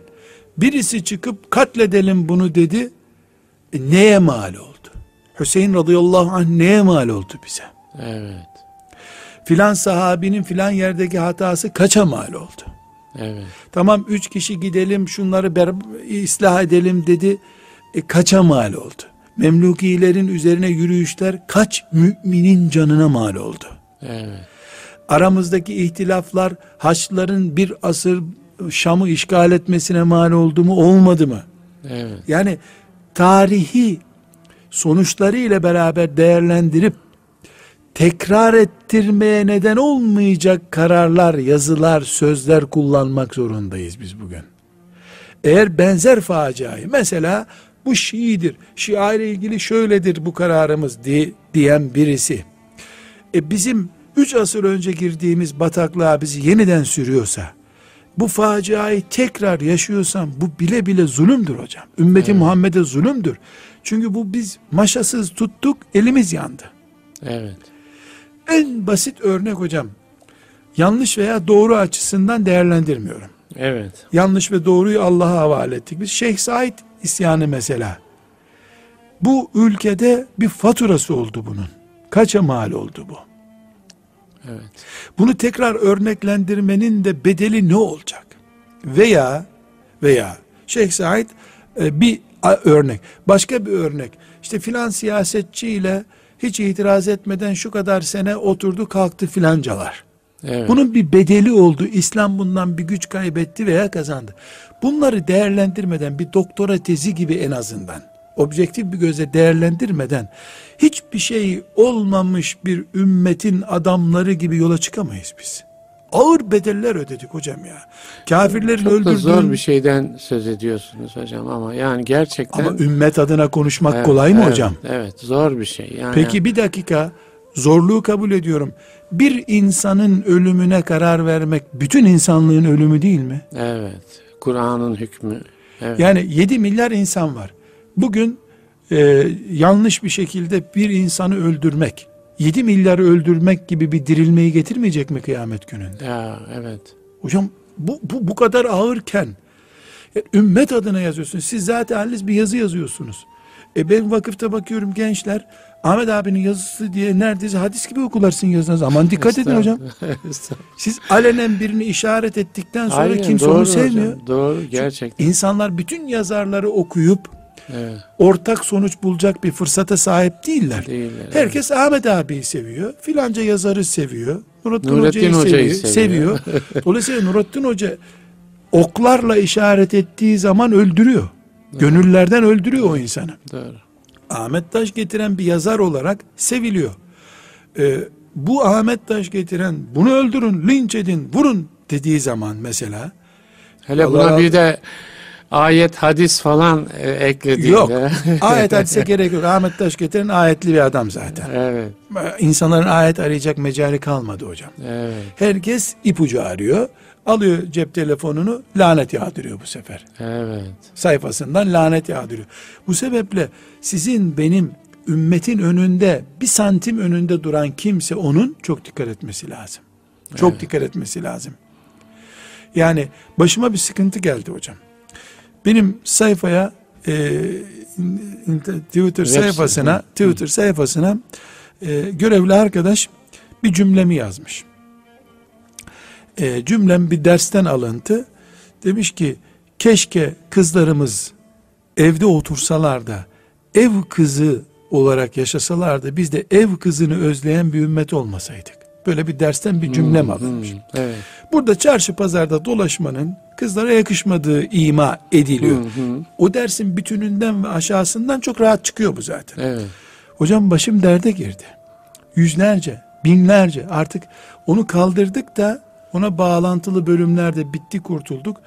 Birisi çıkıp katledelim bunu dedi. E, neye mal oldu? Hüseyin radıyallahu anh neye mal oldu bize? Evet. Filan sahabinin filan yerdeki hatası kaça mal oldu? Evet. Tamam üç kişi gidelim şunları ıslah edelim dedi. E, kaça mal oldu? Memlukilerin üzerine yürüyüşler kaç müminin canına mal oldu? Evet aramızdaki ihtilaflar Haçlıların bir asır Şam'ı işgal etmesine mani oldu mu olmadı mı? Evet. Yani tarihi sonuçları ile beraber değerlendirip tekrar ettirmeye neden olmayacak kararlar, yazılar, sözler kullanmak zorundayız biz bugün. Eğer benzer faciayı mesela bu Şii'dir, Şia ile ilgili şöyledir bu kararımız diye, diyen birisi e bizim üç asır önce girdiğimiz bataklığa bizi yeniden sürüyorsa, bu faciayı tekrar yaşıyorsam bu bile bile zulümdür hocam. Ümmeti evet. Muhammed'e zulümdür. Çünkü bu biz maşasız tuttuk, elimiz yandı. Evet. En basit örnek hocam. Yanlış veya doğru açısından değerlendirmiyorum. Evet. Yanlış ve doğruyu Allah'a havale ettik. Biz Şeyh Said isyanı mesela. Bu ülkede bir faturası oldu bunun. Kaça mal oldu bu? Evet. Bunu tekrar örneklendirmenin de bedeli ne olacak? Veya veya Şeyh Said e, bir örnek, başka bir örnek. İşte filan siyasetçiyle hiç itiraz etmeden şu kadar sene oturdu kalktı filancalar. Evet. Bunun bir bedeli oldu. İslam bundan bir güç kaybetti veya kazandı. Bunları değerlendirmeden bir doktora tezi gibi en azından objektif bir göze değerlendirmeden hiçbir şey olmamış bir ümmetin adamları gibi yola çıkamayız biz. Ağır bedeller ödedik hocam ya. Kafirlerin Çok öldürdüğün... zor bir şeyden söz ediyorsunuz hocam ama yani gerçekten... Ama ümmet adına konuşmak evet, kolay mı evet, hocam? Evet zor bir şey. Yani Peki bir dakika zorluğu kabul ediyorum. Bir insanın ölümüne karar vermek bütün insanlığın ölümü değil mi? Evet. Kur'an'ın hükmü. Evet. Yani 7 milyar insan var. Bugün e, yanlış bir şekilde bir insanı öldürmek, 7 milyarı öldürmek gibi bir dirilmeyi getirmeyecek mi kıyamet gününde? Ya evet. Hocam bu, bu, bu kadar ağırken e, ümmet adına yazıyorsunuz. Siz zaten haliniz bir yazı yazıyorsunuz. E ben vakıfta bakıyorum gençler Ahmet abinin yazısı diye neredeyse hadis gibi okularsın yazınız. Aman dikkat edin hocam. Siz alenen birini işaret ettikten sonra Aynen, kimse onu sevmiyor. Hocam, doğru gerçekten. Çünkü insanlar bütün yazarları okuyup evet. ortak sonuç bulacak bir fırsata sahip değiller. değiller Herkes evet. Ahmet abiyi seviyor. Filanca yazarı seviyor. Nurattin, Nurattin Hoca'yı, Hoca'yı seviyor. seviyor. <laughs> Dolayısıyla Nurattin Hoca oklarla işaret ettiği zaman öldürüyor. Gönüllerden öldürüyor o insanı. Doğru. Ahmet Taş getiren bir yazar olarak seviliyor. Ee, bu Ahmet Taş getiren bunu öldürün, linç edin, vurun dediği zaman mesela hele Allah buna bir de ayet hadis falan e, eklediğinde yok. <laughs> ayet hadise gerek yok. Ahmet Taş getiren ayetli bir adam zaten. Evet. İnsanların ayet arayacak mecali kalmadı hocam. Evet. Herkes ipucu arıyor. Alıyor cep telefonunu lanet yağdırıyor bu sefer. Evet. Sayfasından lanet yağdırıyor. Bu sebeple sizin benim ümmetin önünde bir santim önünde duran kimse onun çok dikkat etmesi lazım. Çok evet. dikkat etmesi lazım. Yani başıma bir sıkıntı geldi hocam. Benim sayfaya e, Twitter sayfasına Twitter sayfasına e, görevli arkadaş bir cümlemi yazmış e, cümlem bir dersten alıntı. Demiş ki keşke kızlarımız evde otursalar da ev kızı olarak yaşasalar da biz de ev kızını özleyen bir ümmet olmasaydık. Böyle bir dersten bir cümlem hmm, alınmış. Hmm, evet. Burada çarşı pazarda dolaşmanın kızlara yakışmadığı ima ediliyor. Hmm, hmm. O dersin bütününden ve aşağısından çok rahat çıkıyor bu zaten. Evet. Hocam başım derde girdi. Yüzlerce, binlerce artık onu kaldırdık da ona bağlantılı bölümlerde bitti kurtulduk.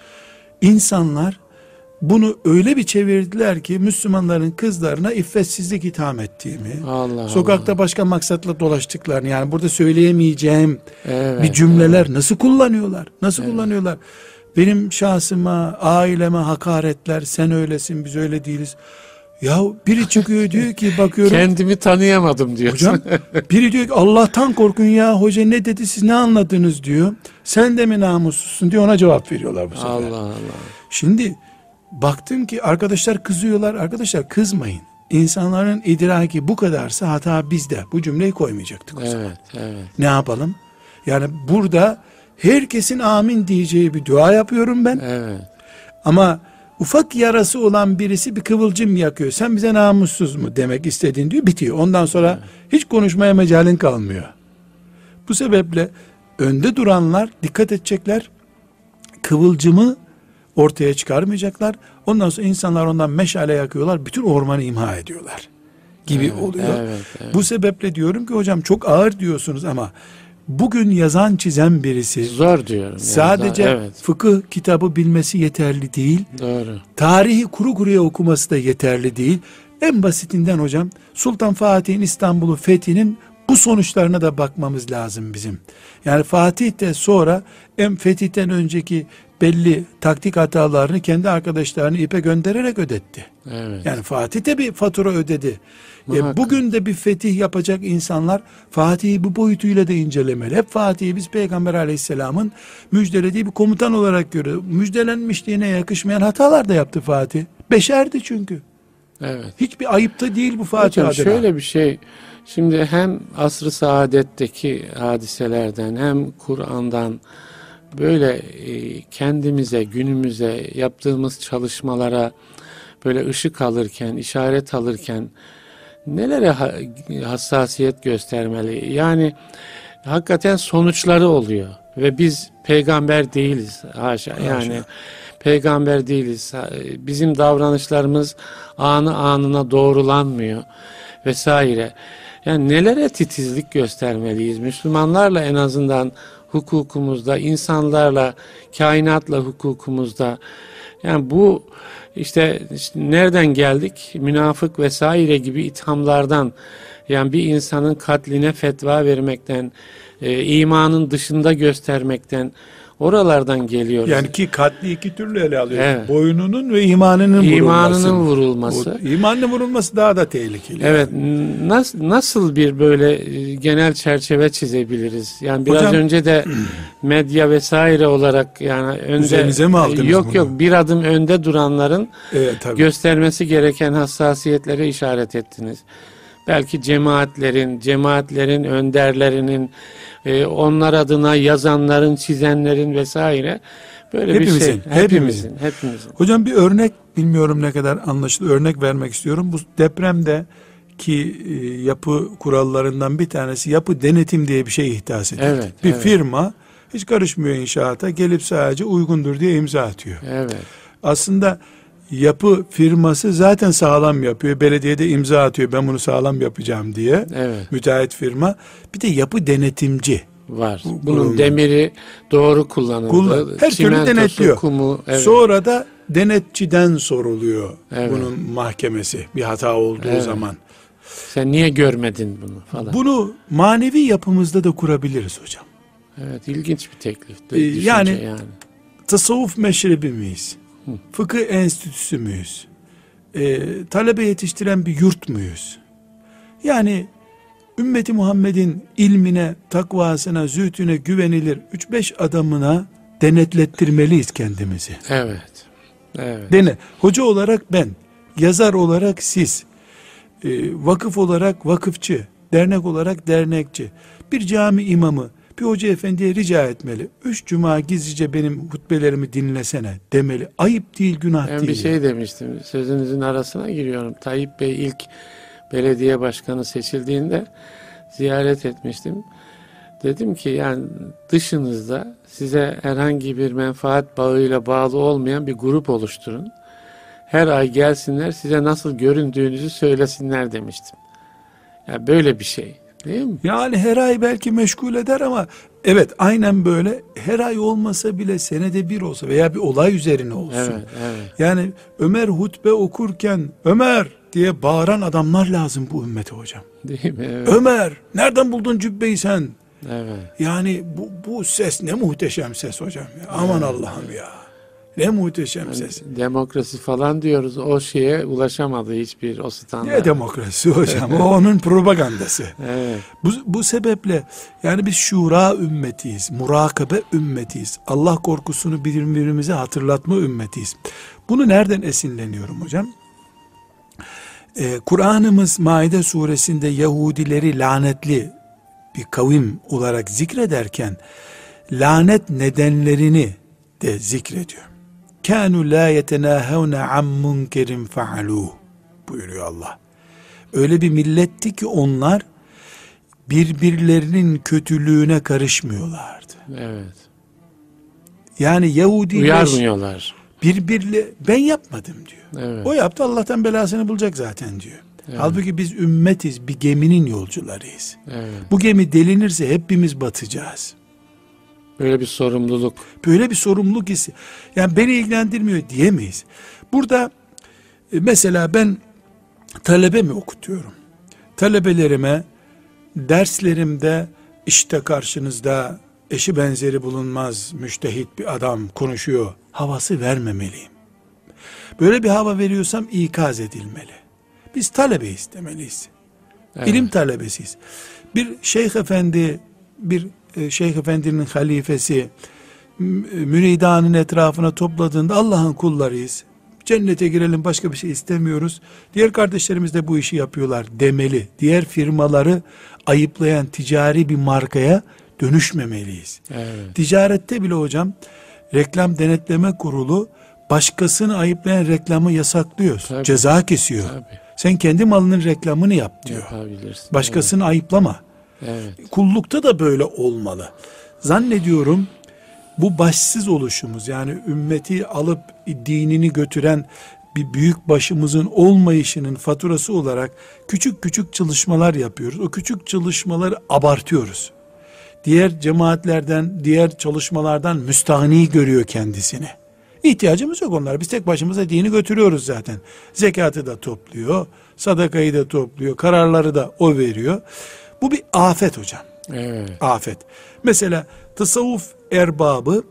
İnsanlar bunu öyle bir çevirdiler ki Müslümanların kızlarına iffetsizlik itham ettiğimi, Allah sokakta Allah. başka maksatla dolaştıklarını yani burada söyleyemeyeceğim evet, bir cümleler evet. nasıl kullanıyorlar? Nasıl evet. kullanıyorlar? Benim şahsıma, aileme hakaretler, sen öylesin, biz öyle değiliz. Ya biri çıkıyor diyor ki <laughs> bakıyorum. Kendimi tanıyamadım diyor. Hocam biri diyor ki Allah'tan korkun ya hoca ne dedi siz ne anladınız diyor. Sen de mi namussuzsun diyor ona cevap veriyorlar bu sefer. Allah Allah. Şimdi baktım ki arkadaşlar kızıyorlar. Arkadaşlar kızmayın. İnsanların idraki bu kadarsa hata bizde. Bu cümleyi koymayacaktık o evet, zaman. Evet. Ne yapalım? Yani burada herkesin amin diyeceği bir dua yapıyorum ben. Evet. Ama ufak yarası olan birisi bir kıvılcım yakıyor. Sen bize namussuz mu demek istediğin diyor bitiyor. Ondan sonra evet. hiç konuşmaya mecalin kalmıyor. Bu sebeple önde duranlar dikkat edecekler. Kıvılcımı ortaya çıkarmayacaklar. Ondan sonra insanlar ondan meşale yakıyorlar. Bütün ormanı imha ediyorlar gibi evet, oluyor. Evet, evet. Bu sebeple diyorum ki hocam çok ağır diyorsunuz ama bugün yazan çizen birisi zor diyorum. Sadece yani, evet. fıkıh kitabı bilmesi yeterli değil. Doğru. Tarihi kuru kuruya okuması da yeterli değil. En basitinden hocam Sultan Fatih'in İstanbul'u fethinin bu sonuçlarına da bakmamız lazım bizim. Yani Fatih de sonra en fetihten önceki belli taktik hatalarını kendi arkadaşlarını ipe göndererek ödetti. Evet. Yani Fatih de bir fatura ödedi. E, bugün de bir fetih yapacak insanlar Fatih'i bu boyutuyla da incelemeli. Hep Fatih'i biz Peygamber aleyhisselamın müjdelediği bir komutan olarak görüyoruz. Müjdelenmişliğine yakışmayan hatalar da yaptı Fatih. Beşerdi çünkü. Evet. Hiçbir ayıp da değil bu Fatiha Hocam şöyle bir şey. Şimdi hem asr-ı saadetteki hadiselerden hem Kur'an'dan böyle e, kendimize, günümüze yaptığımız çalışmalara böyle ışık alırken, işaret alırken nelere hassasiyet göstermeli? Yani hakikaten sonuçları oluyor ve biz peygamber değiliz haşa. haşa. Yani peygamber değiliz. Bizim davranışlarımız anı anına doğrulanmıyor vesaire. Yani nelere titizlik göstermeliyiz? Müslümanlarla en azından hukukumuzda, insanlarla, kainatla hukukumuzda. Yani bu işte, işte nereden geldik? Münafık vesaire gibi ithamlardan yani bir insanın katline fetva vermekten, e, imanın dışında göstermekten, Oralardan geliyor. Yani ki katli iki türlü ele alıyor. Evet. Boynunun ve imanının, imanının vurulması. vurulması. imanının vurulması daha da tehlikeli. Evet. Yani. Nasıl, nasıl bir böyle e, genel çerçeve çizebiliriz? Yani biraz Hocam, önce de <clears throat> medya vesaire olarak yani önde Üzerinize mi aldınız Yok bunu? yok bir adım önde duranların evet, göstermesi gereken hassasiyetlere işaret ettiniz. Belki cemaatlerin, cemaatlerin önderlerinin e, onlar adına yazanların, çizenlerin vesaire böyle hepimizin, bir şey. Hepimizin, hepimizin, hepimizin. Hocam bir örnek bilmiyorum ne kadar anlaşılır örnek vermek istiyorum. Bu depremde ki e, yapı kurallarından bir tanesi yapı denetim diye bir şey ihdas edildi. Evet, bir evet. firma hiç karışmıyor inşaata gelip sadece uygundur diye imza atıyor. Evet. Aslında yapı firması zaten sağlam yapıyor. Belediyede imza atıyor ben bunu sağlam yapacağım diye. Evet. Müteahhit firma. Bir de yapı denetimci var. Bunun Kurum. demiri doğru kullanıldı. Kullan. Her türlü denetliyor. Kumu, evet. Sonra da denetçiden soruluyor evet. bunun mahkemesi bir hata olduğu evet. zaman. Sen niye görmedin bunu falan. Bunu manevi yapımızda da kurabiliriz hocam. Evet ilginç bir teklif. Ee, yani, yani tasavvuf meşrebi miyiz? Fıkıh enstitüsü müyüz? E, talebe yetiştiren bir yurt muyuz? Yani ümmeti Muhammed'in ilmine, takvasına, zühtüne güvenilir 3-5 adamına denetlettirmeliyiz kendimizi. Evet. Evet. Dene. Hoca olarak ben, yazar olarak siz, e, vakıf olarak vakıfçı, dernek olarak dernekçi, bir cami imamı, bir hoca efendiye rica etmeli. Üç cuma gizlice benim hutbelerimi dinlesene demeli. Ayıp değil, günah ben değil. Ben bir şey demiştim. Sözünüzün arasına giriyorum. Tayyip Bey ilk belediye başkanı seçildiğinde ziyaret etmiştim. Dedim ki yani dışınızda size herhangi bir menfaat bağıyla bağlı olmayan bir grup oluşturun. Her ay gelsinler size nasıl göründüğünüzü söylesinler demiştim. Yani böyle bir şey. Değil mi? Yani her ay belki meşgul eder ama evet aynen böyle her ay olmasa bile senede bir olsa veya bir olay üzerine olsun. Evet, evet. Yani Ömer hutbe okurken Ömer diye bağıran adamlar lazım bu ümmete hocam. Değil mi? Evet. Ömer nereden buldun cübbeyi sen? Evet. Yani bu, bu ses ne muhteşem ses hocam. Ya. Aman evet. Allah'ım ya. Ne muhteşem yani ses. Demokrasi falan diyoruz. O şeye ulaşamadı hiçbir o standart. Ne demokrasi hocam? o onun propagandası. <laughs> Evet. Bu, bu sebeple yani biz şura ümmetiyiz. Murakabe ümmetiyiz. Allah korkusunu birbirimize hatırlatma ümmetiyiz. Bunu nereden esinleniyorum hocam? Ee, Kur'an'ımız Maide suresinde Yahudileri lanetli bir kavim olarak zikrederken lanet nedenlerini de zikrediyor kanu la yetenahevne an munkerin faalu buyuruyor Allah. Öyle bir milletti ki onlar birbirlerinin kötülüğüne karışmıyorlardı. Evet. Yani Yahudi uyarmıyorlar. Birbirle ben yapmadım diyor. Evet. O yaptı Allah'tan belasını bulacak zaten diyor. Evet. Halbuki biz ümmetiz, bir geminin yolcularıyız. Evet. Bu gemi delinirse hepimiz batacağız. Böyle bir sorumluluk. Böyle bir sorumluluk hissi. Yani beni ilgilendirmiyor diyemeyiz. Burada e, mesela ben talebe mi okutuyorum? Talebelerime derslerimde işte karşınızda eşi benzeri bulunmaz müştehit bir adam konuşuyor havası vermemeliyim. Böyle bir hava veriyorsam ikaz edilmeli. Biz talebeyiz demeliyiz. Evet. İlim talebesiyiz. Bir şeyh efendi bir Şeyh Efendi'nin halifesi müridanın etrafına topladığında Allah'ın kullarıyız. Cennete girelim başka bir şey istemiyoruz. Diğer kardeşlerimiz de bu işi yapıyorlar demeli. Diğer firmaları ayıplayan ticari bir markaya dönüşmemeliyiz. Evet. Ticarette bile hocam reklam denetleme kurulu başkasını ayıplayan reklamı yasaklıyor. Tabii. Ceza kesiyor. Tabii. Sen kendi malının reklamını yap diyor. Başkasını ayıplama. Evet. Kullukta da böyle olmalı. Zannediyorum bu başsız oluşumuz yani ümmeti alıp dinini götüren bir büyük başımızın olmayışının faturası olarak küçük küçük çalışmalar yapıyoruz. O küçük çalışmaları abartıyoruz. Diğer cemaatlerden, diğer çalışmalardan müstahni görüyor kendisini. İhtiyacımız yok onlara. Biz tek başımıza dini götürüyoruz zaten. Zekatı da topluyor, sadakayı da topluyor, kararları da o veriyor. Bu bir afet hocam. Evet. Afet. Mesela tasavvuf erbabı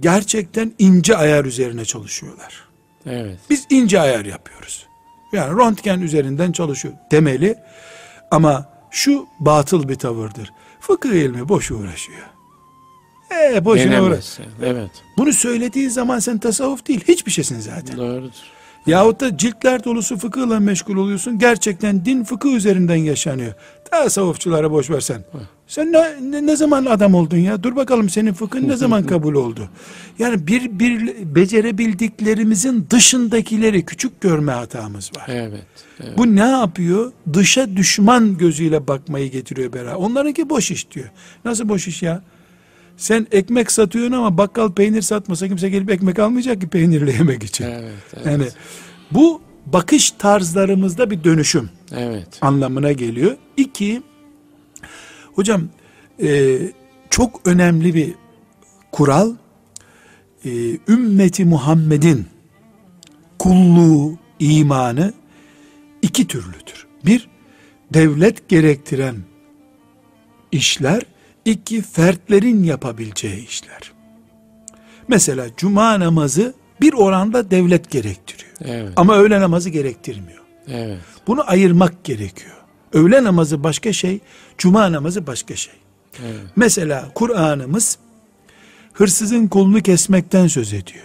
gerçekten ince ayar üzerine çalışıyorlar. Evet. Biz ince ayar yapıyoruz. Yani röntgen üzerinden çalışıyor demeli. Ama şu batıl bir tavırdır. Fıkıh ilmi boş uğraşıyor. E boşuna uğraş. Evet. Bunu söylediği zaman sen tasavvuf değil hiçbir şeysin zaten. Doğrudur. Yahut da ciltler dolusu fıkıhla meşgul oluyorsun. Gerçekten din fıkıh üzerinden yaşanıyor. Tasavvufçulara boş versen. Sen ne, ne, ne zaman adam oldun ya? Dur bakalım senin fıkhın ne zaman kabul oldu? Yani bir, bir becerebildiklerimizin dışındakileri küçük görme hatamız var. Evet. evet. Bu ne yapıyor? Dışa düşman gözüyle bakmayı getiriyor beraber. Onlarınki boş iş diyor. Nasıl boş iş ya? Sen ekmek satıyorsun ama bakkal peynir satmasa kimse gelip ekmek almayacak ki peynirle yemek için. Evet. Evet. Yani bu bakış tarzlarımızda bir dönüşüm evet. anlamına geliyor. İki, hocam e, çok önemli bir kural, e, ümmeti Muhammed'in kulluğu, imanı iki türlüdür. Bir, devlet gerektiren işler, iki, fertlerin yapabileceği işler. Mesela cuma namazı bir oranda devlet gerektiriyor. Evet. Ama öğle namazı gerektirmiyor. Evet. Bunu ayırmak gerekiyor. Öğle namazı başka şey, cuma namazı başka şey. Evet. Mesela Kur'an'ımız hırsızın kolunu kesmekten söz ediyor.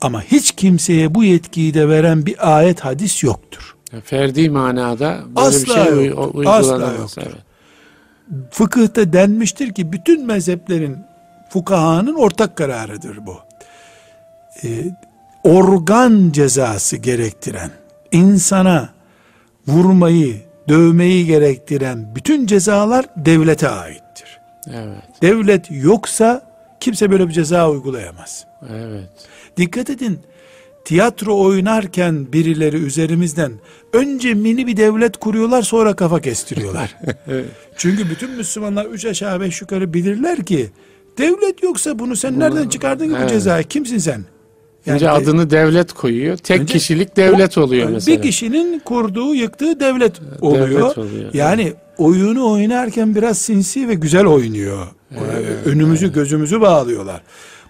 Ama hiç kimseye bu yetkiyi de veren bir ayet hadis yoktur. Ferdi manada böyle Asla bir şey yoktur. uygulanamaz. Asla yoktur. Evet. Fıkıhta denmiştir ki bütün mezheplerin fukahanın ortak kararıdır bu. Ee, organ cezası gerektiren, insana vurmayı, dövmeyi gerektiren bütün cezalar devlete aittir. Evet. Devlet yoksa kimse böyle bir ceza uygulayamaz. Evet. Dikkat edin. Tiyatro oynarken birileri üzerimizden önce mini bir devlet kuruyorlar sonra kafa kestiriyorlar. <laughs> Çünkü bütün Müslümanlar üç aşağı beş yukarı bilirler ki devlet yoksa bunu sen nereden çıkardın ki bu Evet. cezayı? Kimsin sen? Önce de- adını devlet koyuyor. Tek Önce- kişilik devlet oluyor Yani mesela. Bir kişinin kurduğu, yıktığı devlet oluyor. oluyor. Yani oyunu oynarken biraz sinsi ve güzel oynuyor. Önümüzü gözümüzü bağlıyorlar.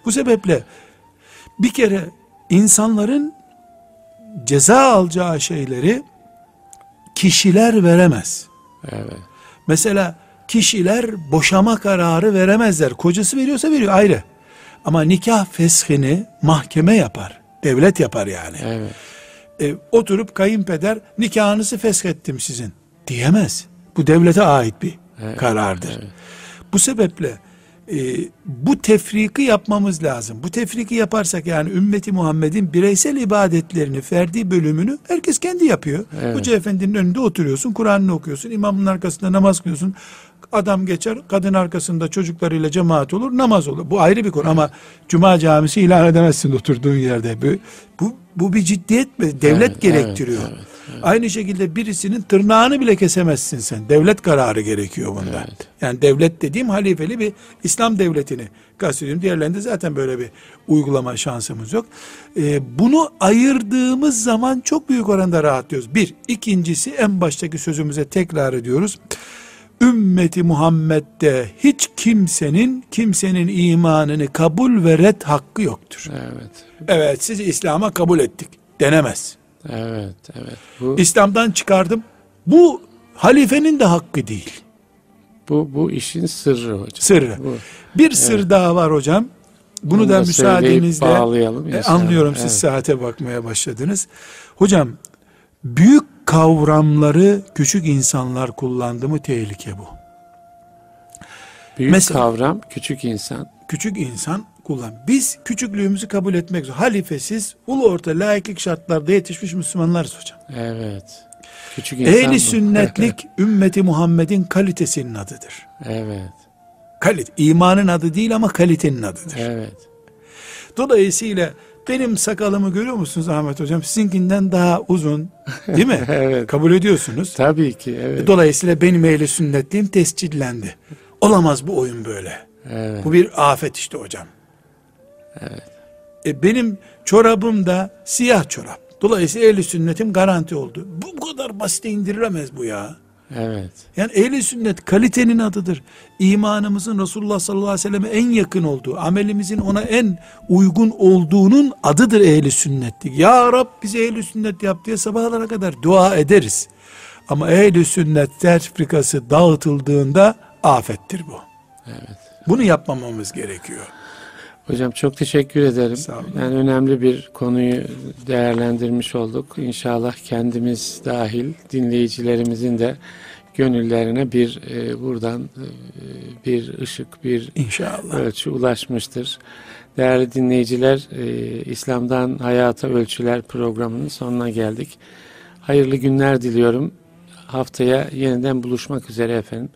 Bu sebeple bir kere insanların ceza alacağı şeyleri kişiler veremez. Evet. Mesela kişiler boşama kararı veremezler. Kocası veriyorsa veriyor ayrı. Ama nikah feshini mahkeme yapar. Devlet yapar yani Evet. e, oturup kayınpeder nikahınızı feshettim sizin diyemez. Bu devlete ait bir Evet, karardır. evet. Bu sebeple e, bu tefriki yapmamız lazım. Bu tefriki yaparsak yani ümmeti Muhammed'in bireysel ibadetlerini, ferdi bölümünü herkes kendi yapıyor. Evet. Hoca efendinin önünde oturuyorsun, Kur'an'ını okuyorsun, imamın arkasında namaz kılıyorsun. Adam geçer, kadın arkasında çocuklarıyla cemaat olur, namaz olur. Bu ayrı bir konu ama cuma camisi ilan edemezsin oturduğun yerde. Bu, bu, bu bir ciddiyet mi? Devlet Evet, gerektiriyor. evet, evet, Aynı şekilde birisinin tırnağını bile kesemezsin sen. Devlet kararı gerekiyor bunda. Evet. Yani devlet dediğim halifeli bir İslam devletini kastediyorum. Diğerlerinde zaten böyle bir uygulama şansımız yok. Ee, bunu ayırdığımız zaman çok büyük oranda rahatlıyoruz. Bir. ikincisi en baştaki sözümüze tekrar ediyoruz. Ümmeti Muhammed'de hiç kimsenin kimsenin imanını kabul ve red hakkı yoktur. Evet. Evet sizi İslam'a kabul ettik denemez. Evet. Evet. Bu İslam'dan çıkardım. Bu halifenin de hakkı değil. bu bu işin sırrı hocam. Sırrı. Bu. Bir sır daha var hocam. Bunu Onu da da müsaadenizle bağlayalım e, anlıyorum siz Evet. saate bakmaya başladınız. Hocam büyük kavramları küçük insanlar kullandı mı tehlike bu. Büyük Mesela- kavram, küçük insan. Küçük insan kullan. Biz küçüklüğümüzü kabul etmek zor. Halifesiz, ulu orta laiklik şartlarda yetişmiş Müslümanlarız hocam. Evet. Küçük insan. Ehli bu. sünnetlik <laughs> ümmeti Muhammed'in kalitesinin adıdır. evet. Kalit, imanın adı değil ama kalitenin adıdır. Evet. Dolayısıyla benim sakalımı görüyor musunuz Ahmet hocam? Sizinkinden daha uzun, değil mi? <laughs> Evet. Kabul ediyorsunuz. Tabii ki. Evet. Dolayısıyla benim ehli sünnetliğim tescillendi. Olamaz bu oyun böyle. Evet. Bu bir afet işte hocam. E benim çorabım da siyah çorap. Dolayısıyla ehli sünnetim garanti oldu. Bu, bu kadar basite indirilemez bu ya. Evet. Yani ehli sünnet kalitenin adıdır. İmanımızın Resulullah sallallahu aleyhi ve selleme en yakın olduğu, amelimizin ona en uygun olduğunun adıdır ehli sünnetlik. Ya Rab bize ehli sünnet yap diye sabahlara kadar dua ederiz. Ama ehli sünnet sertifikası dağıtıldığında afettir bu. Evet. Bunu yapmamamız gerekiyor. Hocam çok teşekkür ederim. Sağ olun. Yani önemli bir konuyu değerlendirmiş olduk. İnşallah kendimiz dahil dinleyicilerimizin de gönüllerine bir e, buradan e, bir ışık, bir İnşallah. ölçü ulaşmıştır. Değerli dinleyiciler, e, İslam'dan Hayata Ölçüler programının sonuna geldik. Hayırlı günler diliyorum. Haftaya yeniden buluşmak üzere efendim.